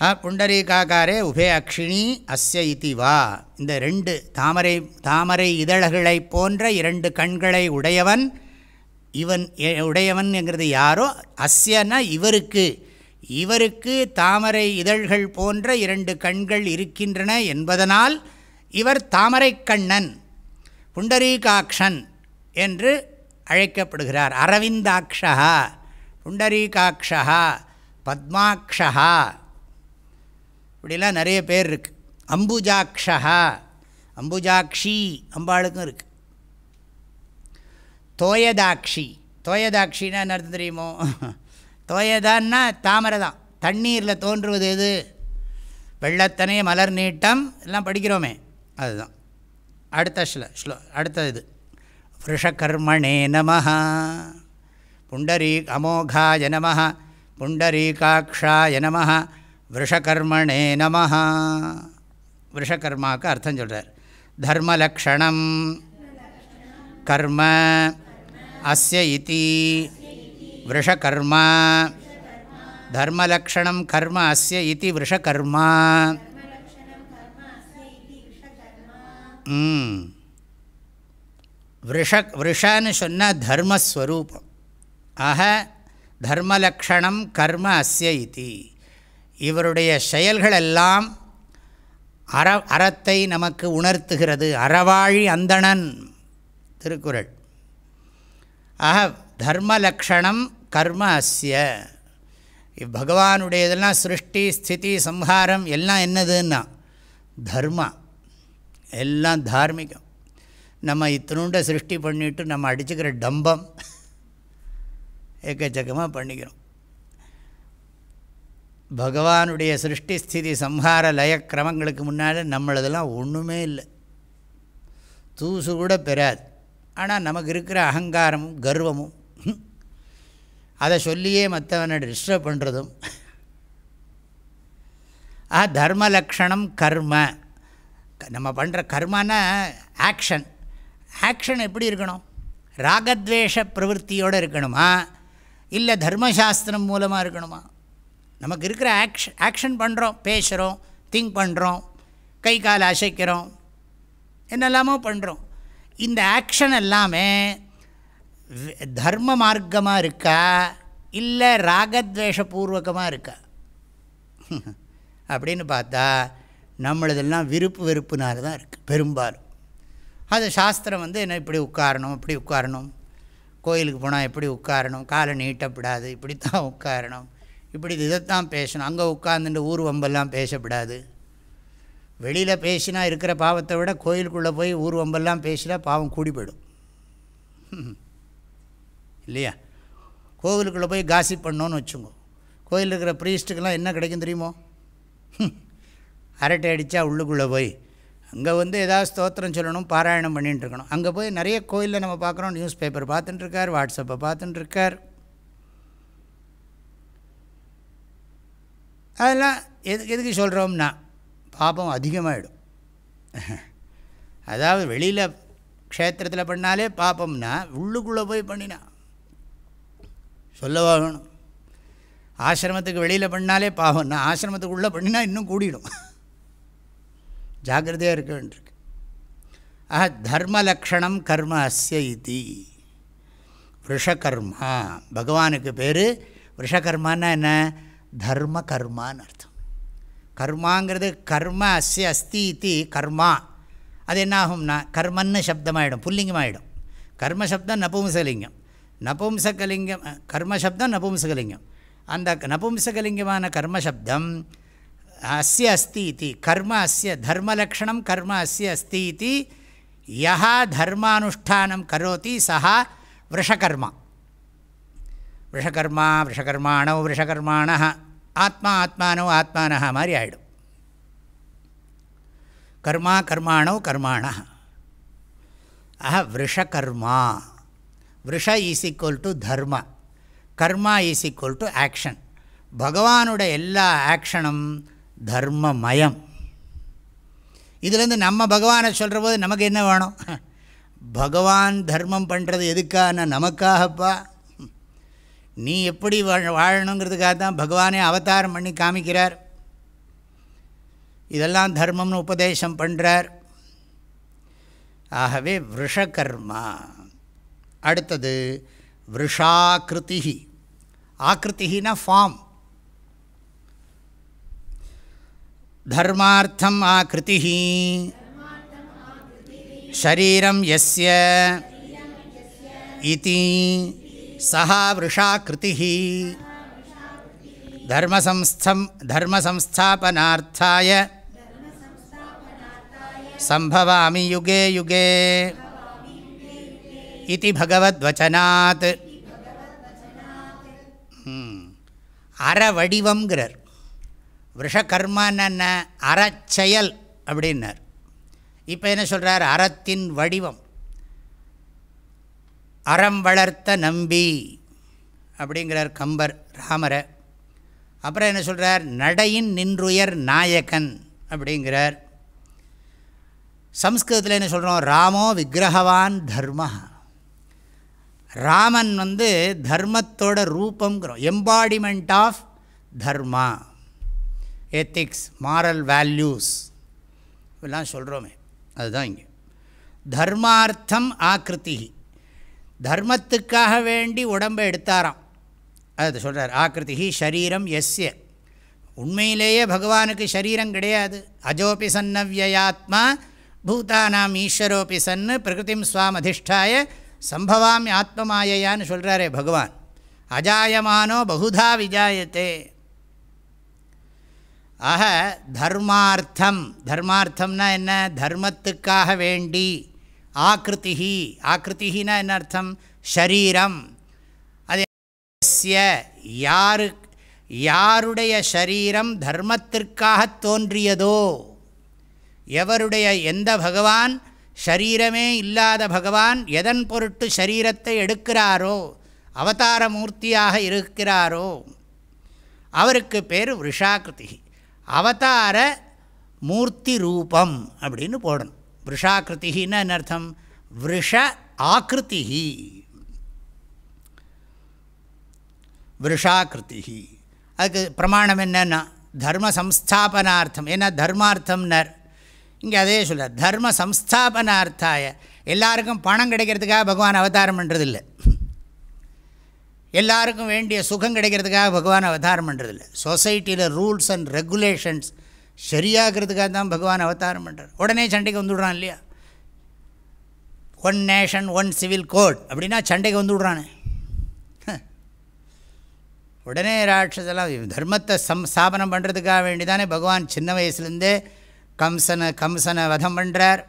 A: புண்டரீகாக்காரே உபே அக்ஷினி அஸ்ய இதி வா. இந்த ரெண்டு தாமரை தாமரை இதழ்களை போன்ற இரண்டு கண்களை உடையவன் இவன் உடையவன் என்கிறது யாரோ? அஸ்யனா இவருக்கு. இவருக்கு தாமரை இதழ்கள் போன்ற இரண்டு கண்கள் இருக்கின்றன என்பதனால் இவர் தாமரைக்கண்ணன் புண்டரீகாக்ஷன் என்று அழைக்கப்படுகிறார். அரவிந்தாட்சா புண்டரீகாட்சா பத்மாக்ஷா இப்படிலாம் நிறைய பேர் இருக்குது அம்புஜாக்ஷா அம்புஜாக்ஷி அம்பாளுக்கும் இருக்குது தோயதாக்ஷி. தோயதாட்சின்னா என்ன அர்த்தம் தெரியுமோ? தோயதான்னா தாமரை தான். தண்ணீரில் தோன்றுவது எது? வெள்ளத்தனை மலர் நீட்டம் எல்லாம் படிக்கிறோமே. அதுதான். அடுத்த ஸ்ல ஸ்லோ அடுத்த இது. விருஷகர்மணே நம புண்டரீ அமோகாய நம புண்டரீகாட்சாய நம விருஷகர்மணே நம விருஷகர்மாவுக்கு அர்த்தம் சொல்கிறார் தர்மலக்ஷணம் கர்ம அஸ்ய இதி விருஷகர்மா தர்மலக்ஷணம் கர்ம அஸ்ய இதி விருஷகர்மா விஷ விஷன்னு சொன்னால் தர்மஸ்வரூபம் ஆக தர்மலக்ஷணம் கர்ம அஸ்ய இதி இவருடைய செயல்களெல்லாம் அற அறத்தை நமக்கு உணர்த்துகிறது. அறவாழி அந்தணன் திருக்குறள். ஆக தர்மலக்ஷணம் கர்ம அஸ்ய. பகவானுடையதெல்லாம் சிருஷ்டி ஸ்திதி சம்ஹாரம் எல்லாம் என்னதுன்னா தர்மா. எல்லாம் தார்மிகம். நம்ம இத்தினுண்ட சிருஷ்டி பண்ணிவிட்டு நம்ம அடிச்சுக்கிற டம்பம் எக்கச்சக்கமாக பண்ணிக்கிறோம். பகவானுடைய சிருஷ்டி ஸ்திதி சம்ஹார லய கிரமங்களுக்கு முன்னால் நம்மளதெல்லாம் ஒன்றுமே இல்லை. தூசு கூட பெறாது. ஆனால் நமக்கு இருக்கிற அகங்காரமும் கர்வமும் அதை சொல்லியே மற்றவனை டிஸ்டர்ப் பண்ணுறதும் ஆ தர்ம லக்ஷணம் கர்ம. நம்ம பண்ணுற கர்மனா ஆக்ஷன் ஆக்ஷன் எப்படி இருக்கணும்? ராகத்வேஷ பிரவருத்தியோடு இருக்கணுமா? இல்லை தர்மசாஸ்திரம் மூலமாக இருக்கணுமா? நமக்கு இருக்கிற ஆக்ஷன் ஆக்ஷன் பண்ணுறோம் பேசுகிறோம் திங்க் பண்ணுறோம் கை கால் அசைக்கிறோம் என்னெல்லாமோ பண்ணுறோம் இந்த ஆக்ஷன் எல்லாமே தர்ம மார்க்கமாக இருக்கா? இல்லை ராகத்வேஷபூர்வகமாக இருக்கா? அப்படின்னு பார்த்தா நம்மளதெல்லாம் விருப்பு வெறுப்புனால தான் இருக்குது பெரும்பாலும். அது சாஸ்திரம் வந்து என்ன இப்படி உட்காரணும் இப்படி உட்காரணும். கோயிலுக்கு போனால் எப்படி உட்காரணும்? காலை நீட்டப்படாது இப்படி தான் உட்காரணும். இப்படி இதைத்தான் பேசணும். அங்கே உட்காந்துட்டு ஊர் வம்பெல்லாம் பேசப்படாது. வெளியில் பேசினா இருக்கிற பாவத்தை விட கோயிலுக்குள்ளே போய் ஊர் வம்பெல்லாம் பேசினா பாவம் கூடி போயிடும் இல்லையா? கோவிலுக்குள்ளே போய் காசி பண்ணோன்னு வச்சுங்கோ. கோயில் இருக்கிற ப்ரீஸ்ட்டுக்கெல்லாம் என்ன கிடைக்கும் தெரியுமோ? அரட்டை அடித்தா உள்ளுக்குள்ளே போய். அங்கே வந்து ஏதாவது ஸ்தோத்திரம் சொல்லணும் பாராயணம் பண்ணிகிட்டு இருக்கணும். அங்கே போய் நிறைய கோயிலில் நம்ம பார்க்குறோம் நியூஸ் பேப்பர் பார்த்துட்டுருக்கார் வாட்ஸ்அப்பை பார்த்துட்டுருக்கார் அதெல்லாம் எது எதுக்கு சொல்கிறோம்னா பாபம் அதிகமாகிடும் அதாவது வெளியில் க்ஷேத்திரத்தில் பண்ணாலே பாப்பம்னா உள்ளுக்குள்ளே போய் பண்ணினா சொல்லவா வேணும் ஆசிரமத்துக்கு வெளியில் பண்ணாலே பாவம்னா ஆசிரமத்துக்குள்ளே பண்ணினா இன்னும் கூடிடும். ஜாகிரதையாக இருக்க வேண்டியிருக்கு. ஆஹா தர்மலக்ஷணம் கர்ம அஸ்ய இதி. விஷகர்மா பகவானுக்கு பேர் விஷகர்மான்னா என்ன? தர்ம கர்மான்னு அர்த்தம். கர்மாங்கிறது கர்ம அஸ்ய அஸ்தி இத்தி கர்மா. அது என்ன ஆகும்னா கர்மன்னு சப்தமாகிடும் புல்லிங்கமாகிடும் கர்மசப்தம் நபும்சலிங்கம். நபும்சகலிங்கம் கர்மசப்தம் நபும்சகலிங்கம். அந்த நபும்சகலிங்கமான கர்மசப்தம் அஸ்ய அஸ்தி இத்தி கர்ம அஸ்ய தர்மலக்ஷணம் கர்ம அஸ்ய அஸ்தி இத்தி யா தர்மானுஷ்டானம் கரோதி சா விஷகர்மா விஷகர்மா விஷகர்மாணோ விஷகர்மாண ஆத்மா ஆத்மானோ ஆத்மானஹ மாதிரி ஆகிடும் கர்மா கர்மாணோ கர்மாண ஆஹ விஷகர்மா விஷ is equal to dharma karma is equal to action பகவானோட எல்லா ஆக்ஷனும் தர்மமயம் இதுலேருந்து நம்ம பகவானை சொல்கிற போது நமக்கு என்ன வேணும்? பகவான் தர்மம் பண்ணுறது எதுக்கான நமக்காகப்பா நீ எப்படி வாழ வாழணுங்கிறதுக்காக தான் பகவானே அவதாரம் பண்ணி காமிக்கிறார். இதெல்லாம் தர்மம்னு உபதேசம் பண்ணுறார் ஆகவே விஷகர்மா அடுத்தது விஷாக்கிருதி ஆக்கிருத்தினா ஃபார்ம் தர்மார்த்தம் ஆக்கிருதி ஷரீரம் எஸ்ய இதி. சஹா விஷாக்கிருதி தர்மசம்ஸ்தம் தர்மசம்ஸ்தாபனார்த்தாய சம்பவாமி யுகே யுகே இது பகவத்வச்சனாத் அறவடிவங்கிறார் விஷகர்மான்னு அறச்செயல் அப்படின்னார் இப்போ என்ன சொல்கிறார் அறத்தின் வடிவம்। அறம் வளர்த்த நம்பி அப்படிங்கிறார் கம்பர் ராமரை. அப்புறம் என்ன சொல்கிறார் நடையின் நின்றுயர் நாயகன் அப்படிங்கிறார். சம்ஸ்கிருதத்தில் என்ன சொல்கிறோம் ராமோ விக்கிரகவான் தர்ம. ராமன் வந்து தர்மத்தோட ரூபங்கிறோம் embodiment of dharma. Ethics moral values இதெல்லாம் சொல்கிறோமே அதுதான் இங்கே. தர்மார்த்தம் ஆக்கிருதி தர்மத்துக்காக வேண்டி உடம்பை எடுத்தாராம். அது சொல்கிறார் ஆக்கிருதி ஷரீரம் எஸ்ய. உண்மையிலேயே பகவானுக்கு சரீரம் கிடையாது. அஜோபி சன்னவியாத்மா பூதானாம் ஈஸ்வரோபி சன்னு பிரகிருதிம் சுவாம் அதிஷ்டாய சம்பவாமி ஆத்மமாயையான்னு சொல்கிறாரே பகவான். அஜாயமானோ பகுதா விஜாயத்தே. ஆக தர்மார்த்தம் தர்மார்த்தம்னா என்ன? தர்மத்துக்காக வேண்டி. ஆக்கிருத்திகி ஆக்கிருத்தினா என்ன அர்த்தம்? ஷரீரம். அது யாரு யாருடைய ஷரீரம் தர்மத்திற்காக தோன்றியதோ? எவருடைய எந்த பகவான் ஷரீரமே இல்லாத பகவான் எதன் பொருட்டு ஷரீரத்தை எடுக்கிறாரோ அவதார மூர்த்தியாக இருக்கிறாரோ? அவருக்கு பேர் விஷாக்கிருதி அவதார மூர்த்தி ரூபம் அப்படின்னு போடணும். விஷாக்கிருத்தின்னு என்ன அர்த்தம் விஷ ஆக்கிருதி விஷாக்கிருதி அதுக்கு பிரமாணம் என்னன்னா தர்ம சம்ஸ்தாபனார்த்தம் ஏன்னா தர்மார்த்தம்னர் இங்கே அதே சொல்ல தர்ம சம்ஸ்தாபனார்த்தாய எல்லாருக்கும் பணம் கிடைக்கிறதுக்காக பகவான் அவதாரம் பண்ணுறதில்லை எல்லாருக்கும் வேண்டிய சுகம் கிடைக்கிறதுக்காக பகவான் அவதாரம் பண்ணுறதில்ல சொசைட்டியில் ரூல்ஸ் அண்ட் ரெகுலேஷன்ஸ் சரியாகிறதுக்காக தான் பகவான் அவதாரம் பண்ணுறார் உடனே சண்டைக்கு வந்துவிடுறான் இல்லையா? One nation one civil code அப்படின்னா சண்டைக்கு வந்துவிடுறானே உடனே ராட்சசெல்லாம் தர்மத்தை சம் ஸ்தாபனம் பண்ணுறதுக்காக வேண்டிதானே பகவான் சின்ன வயசுலேருந்தே கம்சனை கம்சனை வதம் பண்ணுறார்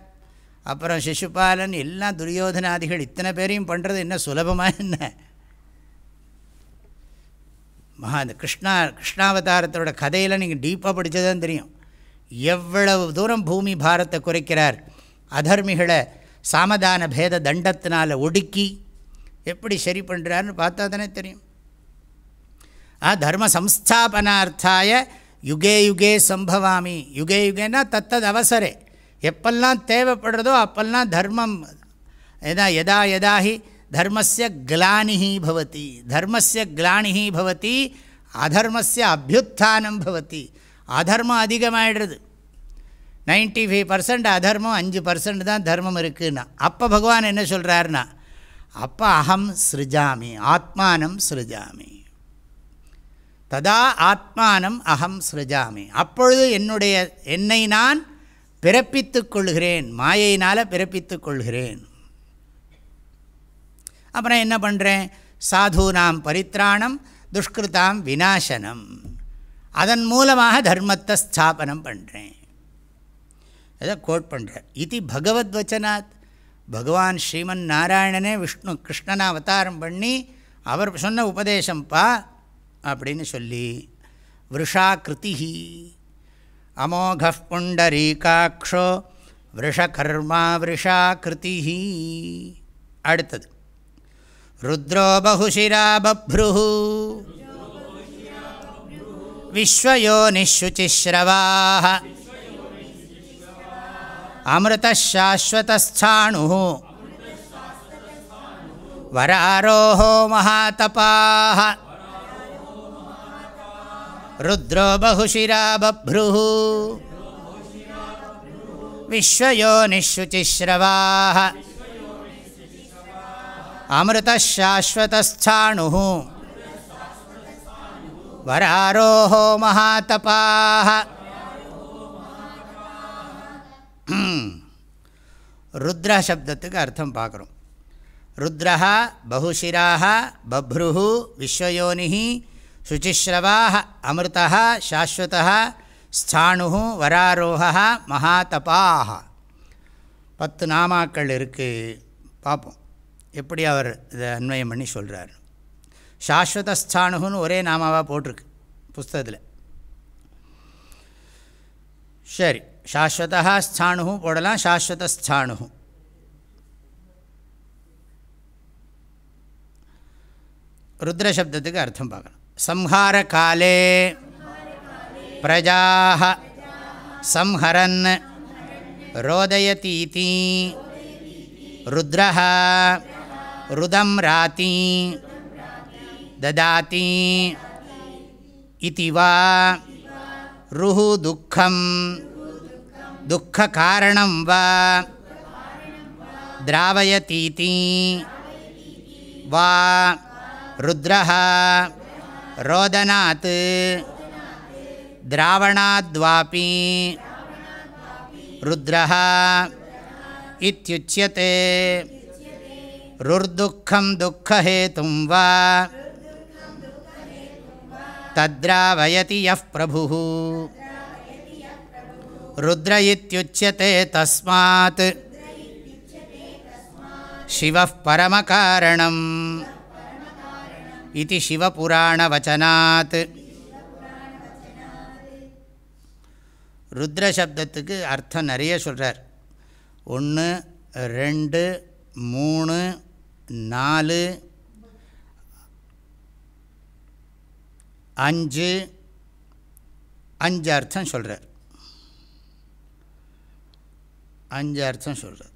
A: அப்புறம் சிசுபாலன் எல்லாம் துரியோதனாதிகள் இத்தனை பேரையும் பண்ணுறது என்ன சுலபமாக என்ன? மகா இந்த கிருஷ்ணா கிருஷ்ணாவதாரத்தோட கதையில் நீங்கள் டீப்பாக படித்ததான் தெரியும். எவ்வளவு தூரம் பூமி பாரத்தை குறைக்கிறார்? அதர்மிகளை சாமதான பேத தண்டத்தினால் ஒடுக்கி எப்படி சரி பண்ணுறாருன்னு பார்த்தா தானே தெரியும். ஆ தர்ம சம்ஸ்தாபனார்த்தாய யுகே யுகே சம்பவாமி. யுகே யுகேனா தத்தது அவசரே. எப்பெல்லாம் தேவைப்படுறதோ அப்பெல்லாம் தர்மம் எதா எதா எதாஹி தர்மஸ்ய கிளானிஹி பவதி. தர்மஸ்ய கிளானிஹி பவதி அதர்மஸ்ய அபியுத்தானம் பவதி. அதர்மம் அதிகமாகிடுறது நைன்டி ஃபைவ் பர்சன்ட் அதர்மம் அஞ்சு பர்சன்ட் தான் தர்மம் இருக்குன்னா. அப்போ பகவான் என்ன சொல்கிறாருன்னா அப்போ அகம் சிருஜாமி ஆத்மானம் சிருஜாமி. ததா ஆத்மானம் அகம் சிருஜாமி. அப்பொழுது என்னுடைய என்னை நான் பிறப்பித்து கொள்கிறேன் மாயையினால் பிறப்பித்து கொள்கிறேன். அப்புறம் என்ன பண்ணுறேன் சாதுனாம் பரித்ராணம் துஷ்கிருதாம் வினாசனம் அதன் மூலமாக தர்மத்தை ஸ்தாபனம் பண்ணுறேன் அதை கோட் பண்ணுறேன் இது பகவத் வச்சனாத். பகவான் ஸ்ரீமன் நாராயணனே விஷ்ணு கிருஷ்ணனை அவதாரம் பண்ணி அவர் சொன்ன உபதேசம்ப்பா அப்படின்னு சொல்லி. விருஷா விருஷாக்கிருதி அமோக புண்டரீகாட்சோ விருஷகர்மா விருஷாக்கிருதி அடுத்தது. ருத்ரோ பகுஷிரா பப்ரு विश्वयोनिशुचिश्रवाः अमृतशाश्वतस्थाणुः वरारोहो महातपाः रुद्रो बहुशिरा बभ्रुः विश्वयोनिशुचिश्रवाः अमृतशाश्वतस्थाणुः வராரோஹோ மகாதபாக ருத்ரா சப்தத்துக்கு அர்த்தம் பார்க்குறோம். ருத்ரா பகுஷிராக பப்ரு விஸ்வயோனி சுச்சிஸ்ரவாக அமிர்தா சாஸ்வதா ஸ்தானு வராரோகா மகாதபாக பத்து நாமாக்கள் இருக்குது பார்ப்போம். எப்படி அவர் இதை அன்வயம் பண்ணி சொல்கிறார் சாஸ்வதஸ்தானுன்னு ஒரே நாமாவாக போட்டிருக்கு புஸ்தகத்தில். சரி சாஸ்வதா ஸ்தானு போடலாம் சாஸ்வதஸ்தானு ருத்ரசப்தத்துக்கு அர்த்தம் பார்க்கலாம் சம்ஹார காலே பிரஜா சம்ஹரன் ரோதயதீதி ருத்ர ருதம் ராத்தி ததாதி இதி வா ருஹு துக்கம் துக்ககாரணம் வா திராவயதீதி வா ருத்ரः ரோதனாத் திராவணாத்வாபி ருத்ரः இத்யுச்யते ருர்துக்கம் துக்கஹேதும் வா तद्रावयति यः प्रभुः रुद्र इत्युच्यते तस्मात् शिवः परमकारणम् इति शिवपुराणवचनात् ருத்ரசப்தத்துக்கு அர்த்தம் நிறைய சொல்கிறார் ஒன்று ரெண்டு மூணு நாலு அஞ்சு அஞ்சு அர்த்தம் சொல்கிறார் அஞ்சு அர்த்தம் சொல்கிறார்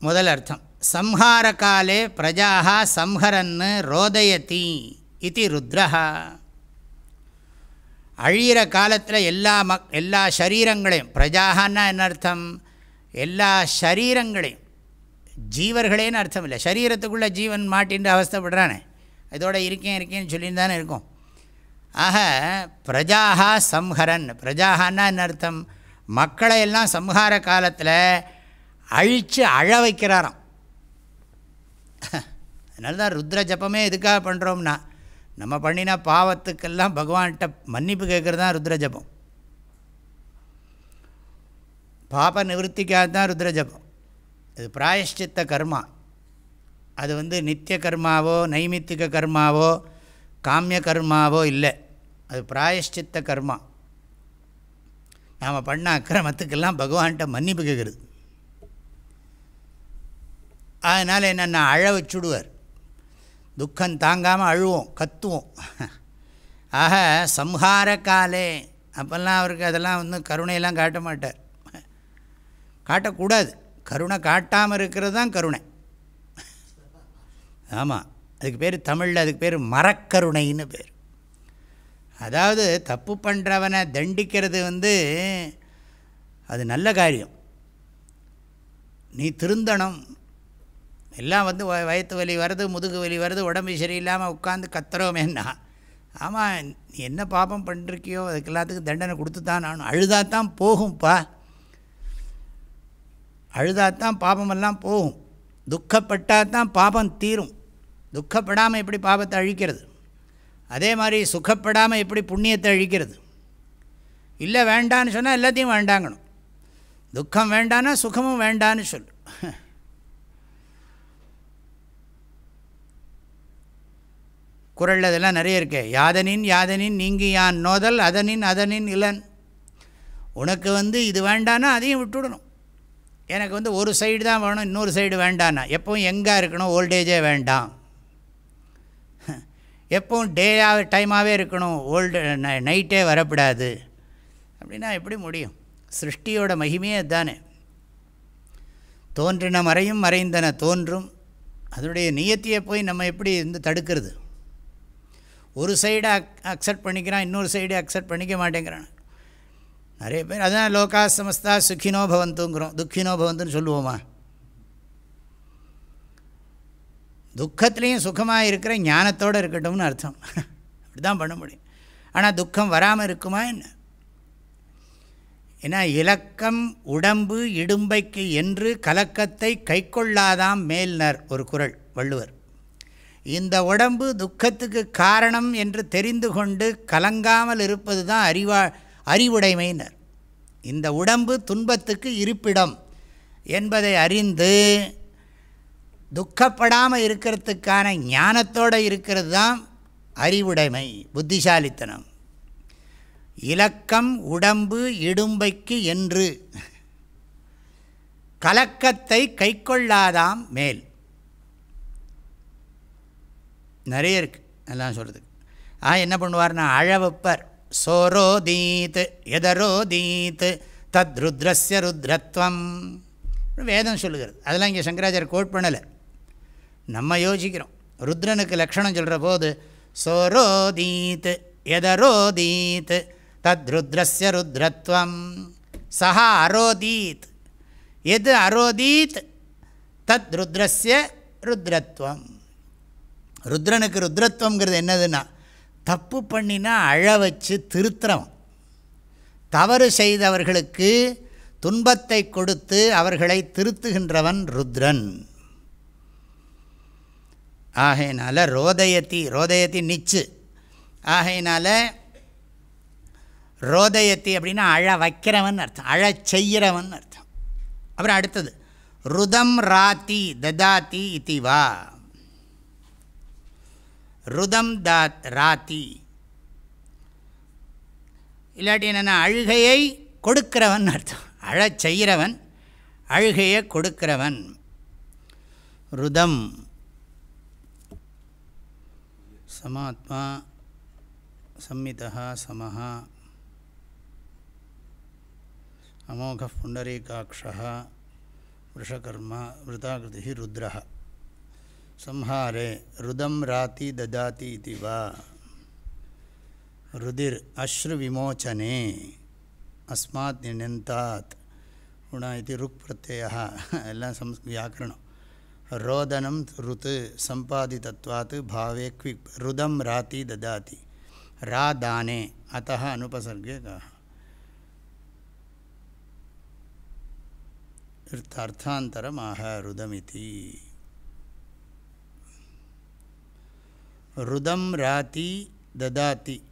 A: முதல் அர்த்தம் சம்ஹார காலே பிரஜாக சம்ஹரன்னு ரோதயதி இது ருத்ரஹா. அழியிற காலத்தில் எல்லா மக் எல்லா சரீரங்களையும் பிரஜாகன்னா என்ன அர்த்தம்? எல்லா சரீரங்களையும் ஜீவர்களேன்னு அர்த்தம் இல்லை சரீரத்துக்குள்ளே ஜீவன் மாட்டின்ற அவஸ்தைப்படுறானே. இதோட இருக்கேன் இருக்கேன்னு சொல்லின்னு தானே இருக்கும். ஆக பிரஜாகா சம்ஹரன். பிரஜாகான்னா என்ன அர்த்தம்? மக்களை எல்லாம் சம்ஹார காலத்தில் அழித்து அழ வைக்கிறாராம். அதனால தான் ருத்ர ஜப்பமே எதுக்காக பண்ணுறோம்னா நம்ம பண்ணின பாவத்துக்கெல்லாம் பகவான்கிட்ட மன்னிப்பு கேட்குறது தான் ருத்ர ஜபம். பாப நிவர்த்திக்காக தான் ருத்ர ஜபம். அது பிராயஷ்சித்த கர்மா. அது வந்து நித்திய கர்மாவோ நைமித்திக கர்மாவோ காமிய கர்மாவோ இல்லை. அது பிராயஷ்சித்த கர்மா. நாம் பண்ண அக்கிரமத்துக்கெல்லாம் பகவான்கிட்ட மன்னிப்பு கேட்குறது. அதனால் என்னென்ன அழ வச்சுடுவார். துக்கம் தாங்காமல் அழுவோம் கத்துவோம். ஆக சம்ஹார காலே அப்போல்லாம் அவருக்கு அதெல்லாம் வந்து கருணையெல்லாம் காட்ட மாட்டார். காட்டக்கூடாது. கருணை காட்டாமல் இருக்கிறது தான் கருணை. ஆமாம் அதுக்கு பேர் தமிழில் அதுக்கு பேர் மரக்கருணைன்னு பேர். அதாவது தப்பு பண்ணுறவனை தண்டிக்கிறது வந்து அது நல்ல காரியம். நீ திருந்தணும். எல்லாம் வந்து வயத்து வயிற்று வலி வருது முதுகு வலி வருது உடம்பு சரியில்லாமல் உட்காந்து கத்துறோமேன்னா ஆமாம் நீ என்ன பாப்பம் பண்ணிருக்கியோ அதுக்கு எல்லாத்துக்கும் தண்டனை கொடுத்து தான் ஆகணும். அழுதா போகும்ப்பா அழுதாத்தான் பாபமெல்லாம் போகும். துக்கப்பட்டால் தான் பாபம் தீரும். துக்கப்படாமல் எப்படி பாபத்தை அழிக்கிறது? அதே மாதிரி சுகப்படாமல் எப்படி புண்ணியத்தை அழிக்கிறது? இல்லை வேண்டான்னு சொன்னால் எல்லாத்தையும் வேண்டாங்கணும். துக்கம் வேண்டான்னா சுகமும் வேண்டான்னு சொல்லு. குரல் அதெல்லாம் நிறைய இருக்கே. யாதனின் யாதனின் நீங்கி யான் நோதல் அதனின் அதனின் இலன் உனக்கு வந்து இது வேண்டான்னா அதையும் விட்டுடணும். எனக்கு வந்து ஒரு சைடு தான் வேணும் இன்னொரு சைடு வேண்டான்னா எப்பவும் எங்கே இருக்கணும் ஓல்டேஜே வேண்டாம். எப்பவும் டேயாக டைமாகவே இருக்கணும் ஓல்டு நைட்டே வரக்கூடாது அப்படின்னா எப்படி முடியும்? சிருஷ்டியோட மகிமையே அதுதானே. தோன்றின மறையும் மறைந்தன தோன்றும். அதனுடைய நியத்தியை போய் நம்ம எப்படி இருந்து தடுக்கிறது? ஒரு சைடை அக்செப்ட் பண்ணிக்கிறான் இன்னொரு சைடு அக்செப்ட் பண்ணிக்க மாட்டேங்கிறான். நிறைய பேர் அதான் லோகா சமஸ்தா சுக்கினோ பவந்துங்கிறோம். துக்கினோ பவந்துன்னு சொல்லுவோமா? துக்கத்துலேயும் சுகமாக இருக்கிற ஞானத்தோடு இருக்கட்டும்னு அர்த்தம். அப்படி தான் பண்ண முடியும். ஆனால் துக்கம் வராமல் இருக்குமா என்ன? ஏன்னா இலக்கம் உடம்பு இடும்பைக்கு என்று கலக்கத்தை கைக்கொள்ளாதாம் மேல்னர் ஒரு குரல் வள்ளுவர். இந்த உடம்பு துக்கத்துக்கு காரணம் என்று தெரிந்து கொண்டு கலங்காமல் இருப்பது தான் அறிவா அறிவுடைமையினர். இந்த உடம்பு துன்பத்துக்கு இருப்பிடம் என்பதை அறிந்து துக்கப்படாமல் இருக்கிறதுக்கான ஞானத்தோடு இருக்கிறது தான் அறிவுடைமை புத்திசாலித்தனம். இலக்கம் உடம்பு இடும்பைக்கு என்று. கலக்கத்தை கைக்கொள்ளாதாம் மேல். நிறைய இருக்குது எல்லாம் சொல்கிறதுக்கு ஆ என்ன பண்ணுவார்னா அழ வைப்பார் சோரோதீத் எதரோதீத் தத் ருத்ரஸ்ய ருத்ரத்வம் வேதம் சொல்லுகிறது அதெல்லாம் இங்கே சங்கராச்சாரியர் கோட் பண்ணலை நம்ம யோசிக்கிறோம் ருத்ரனுக்கு லக்ஷணம் சொல்கிற போது சோரோதீத் எதரோதீத் தத் ருத்ரஸ்ய ருத்ரத்வம் சஹா அரோதீத் எது அரோதீத் தத் ருத்ரஸ்ய ருத்ரத்வம் ருத்ரனுக்கு ருத்ரத்வங்கிறது என்னதுன்னா தப்பு பண்ணினா அழ வச்சு திருத்துறவன். தவறு செய்தவர்களுக்கு துன்பத்தை கொடுத்து அவர்களை திருத்துகின்றவன் ருத்ரன். ஆகையினால் ரோதயத்தி ரோதயத்தி நிச்சு. ஆகையினால் ரோதயத்தி அப்படின்னா அழ வைக்கிறவன் அர்த்தம் அழ செய்கிறவன் அர்த்தம். அப்புறம் அடுத்தது ருதம் ராத்தி ததாத்தி இத்திவா ருதம் தாத் ராத்தி இல்லாட்டி என்னென்னா அழுகையை கொடுக்கிறவன் அர்த்தம். அழச் செய்கிறவன் அழுகையை கொடுக்கிறவன். ருதம். சமாத்மா சம்மிதா சமஹா. அமோக புண்டரீகாட்சா விஷகர்மா விருதாகிருதி ருத்ரஹா. சம்ஹாரே ருதம் ராத்தி ததாதி இது வா ருதிர் அஸ்ரு விமோச்சனே அஸ்மாத் நினந்தாத் உணா இது ருக் பிரத்யா எல்லாம் சம் வியாக்கரணம் ரோதனம் ருத்து சம்பாதித்தத்வாத் பாவே க்விக் ருதம் ராத்தி ததாதி ரா தானே அத்த அனுபசர்கே அர்த்தாந்தரமாக ருதமிதி ருதம் ராத்தி ததாதி.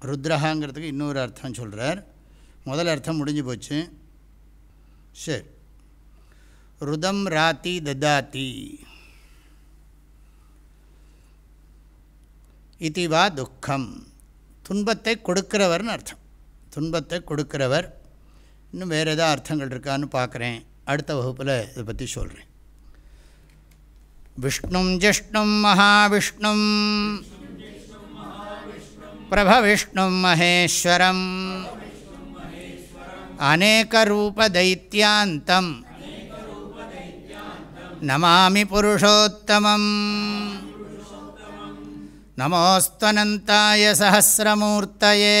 A: ருத்ரஹாங்கிறதுக்கு இன்னொரு அர்த்தம் சொல்கிறார் முதல் அர்த்தம் முடிஞ்சு போச்சு. சரி. ருதம் ராத்தி ததாத்தி இது வா துக்கம். துன்பத்தை கொடுக்கிறவர்னு அர்த்தம். துன்பத்தை கொடுக்கிறவர். இன்னும் வேறு எதாவது அர்த்தங்கள் இருக்கான்னு பார்க்குறேன். அடுத்த வகுப்பில் இதை பற்றி சொல்கிறேன் விஷ்ணு ஜிஷ்ணு மகாவிஷ்ணு பிரபவிஷ்ணு மகேஸ்வரம். அநேகரூபதைத்தியாந்தம் நமாமி புருஷோத்தமம். நமோஸ்துவனந்தாய சஹசிரமூர்த்தயே.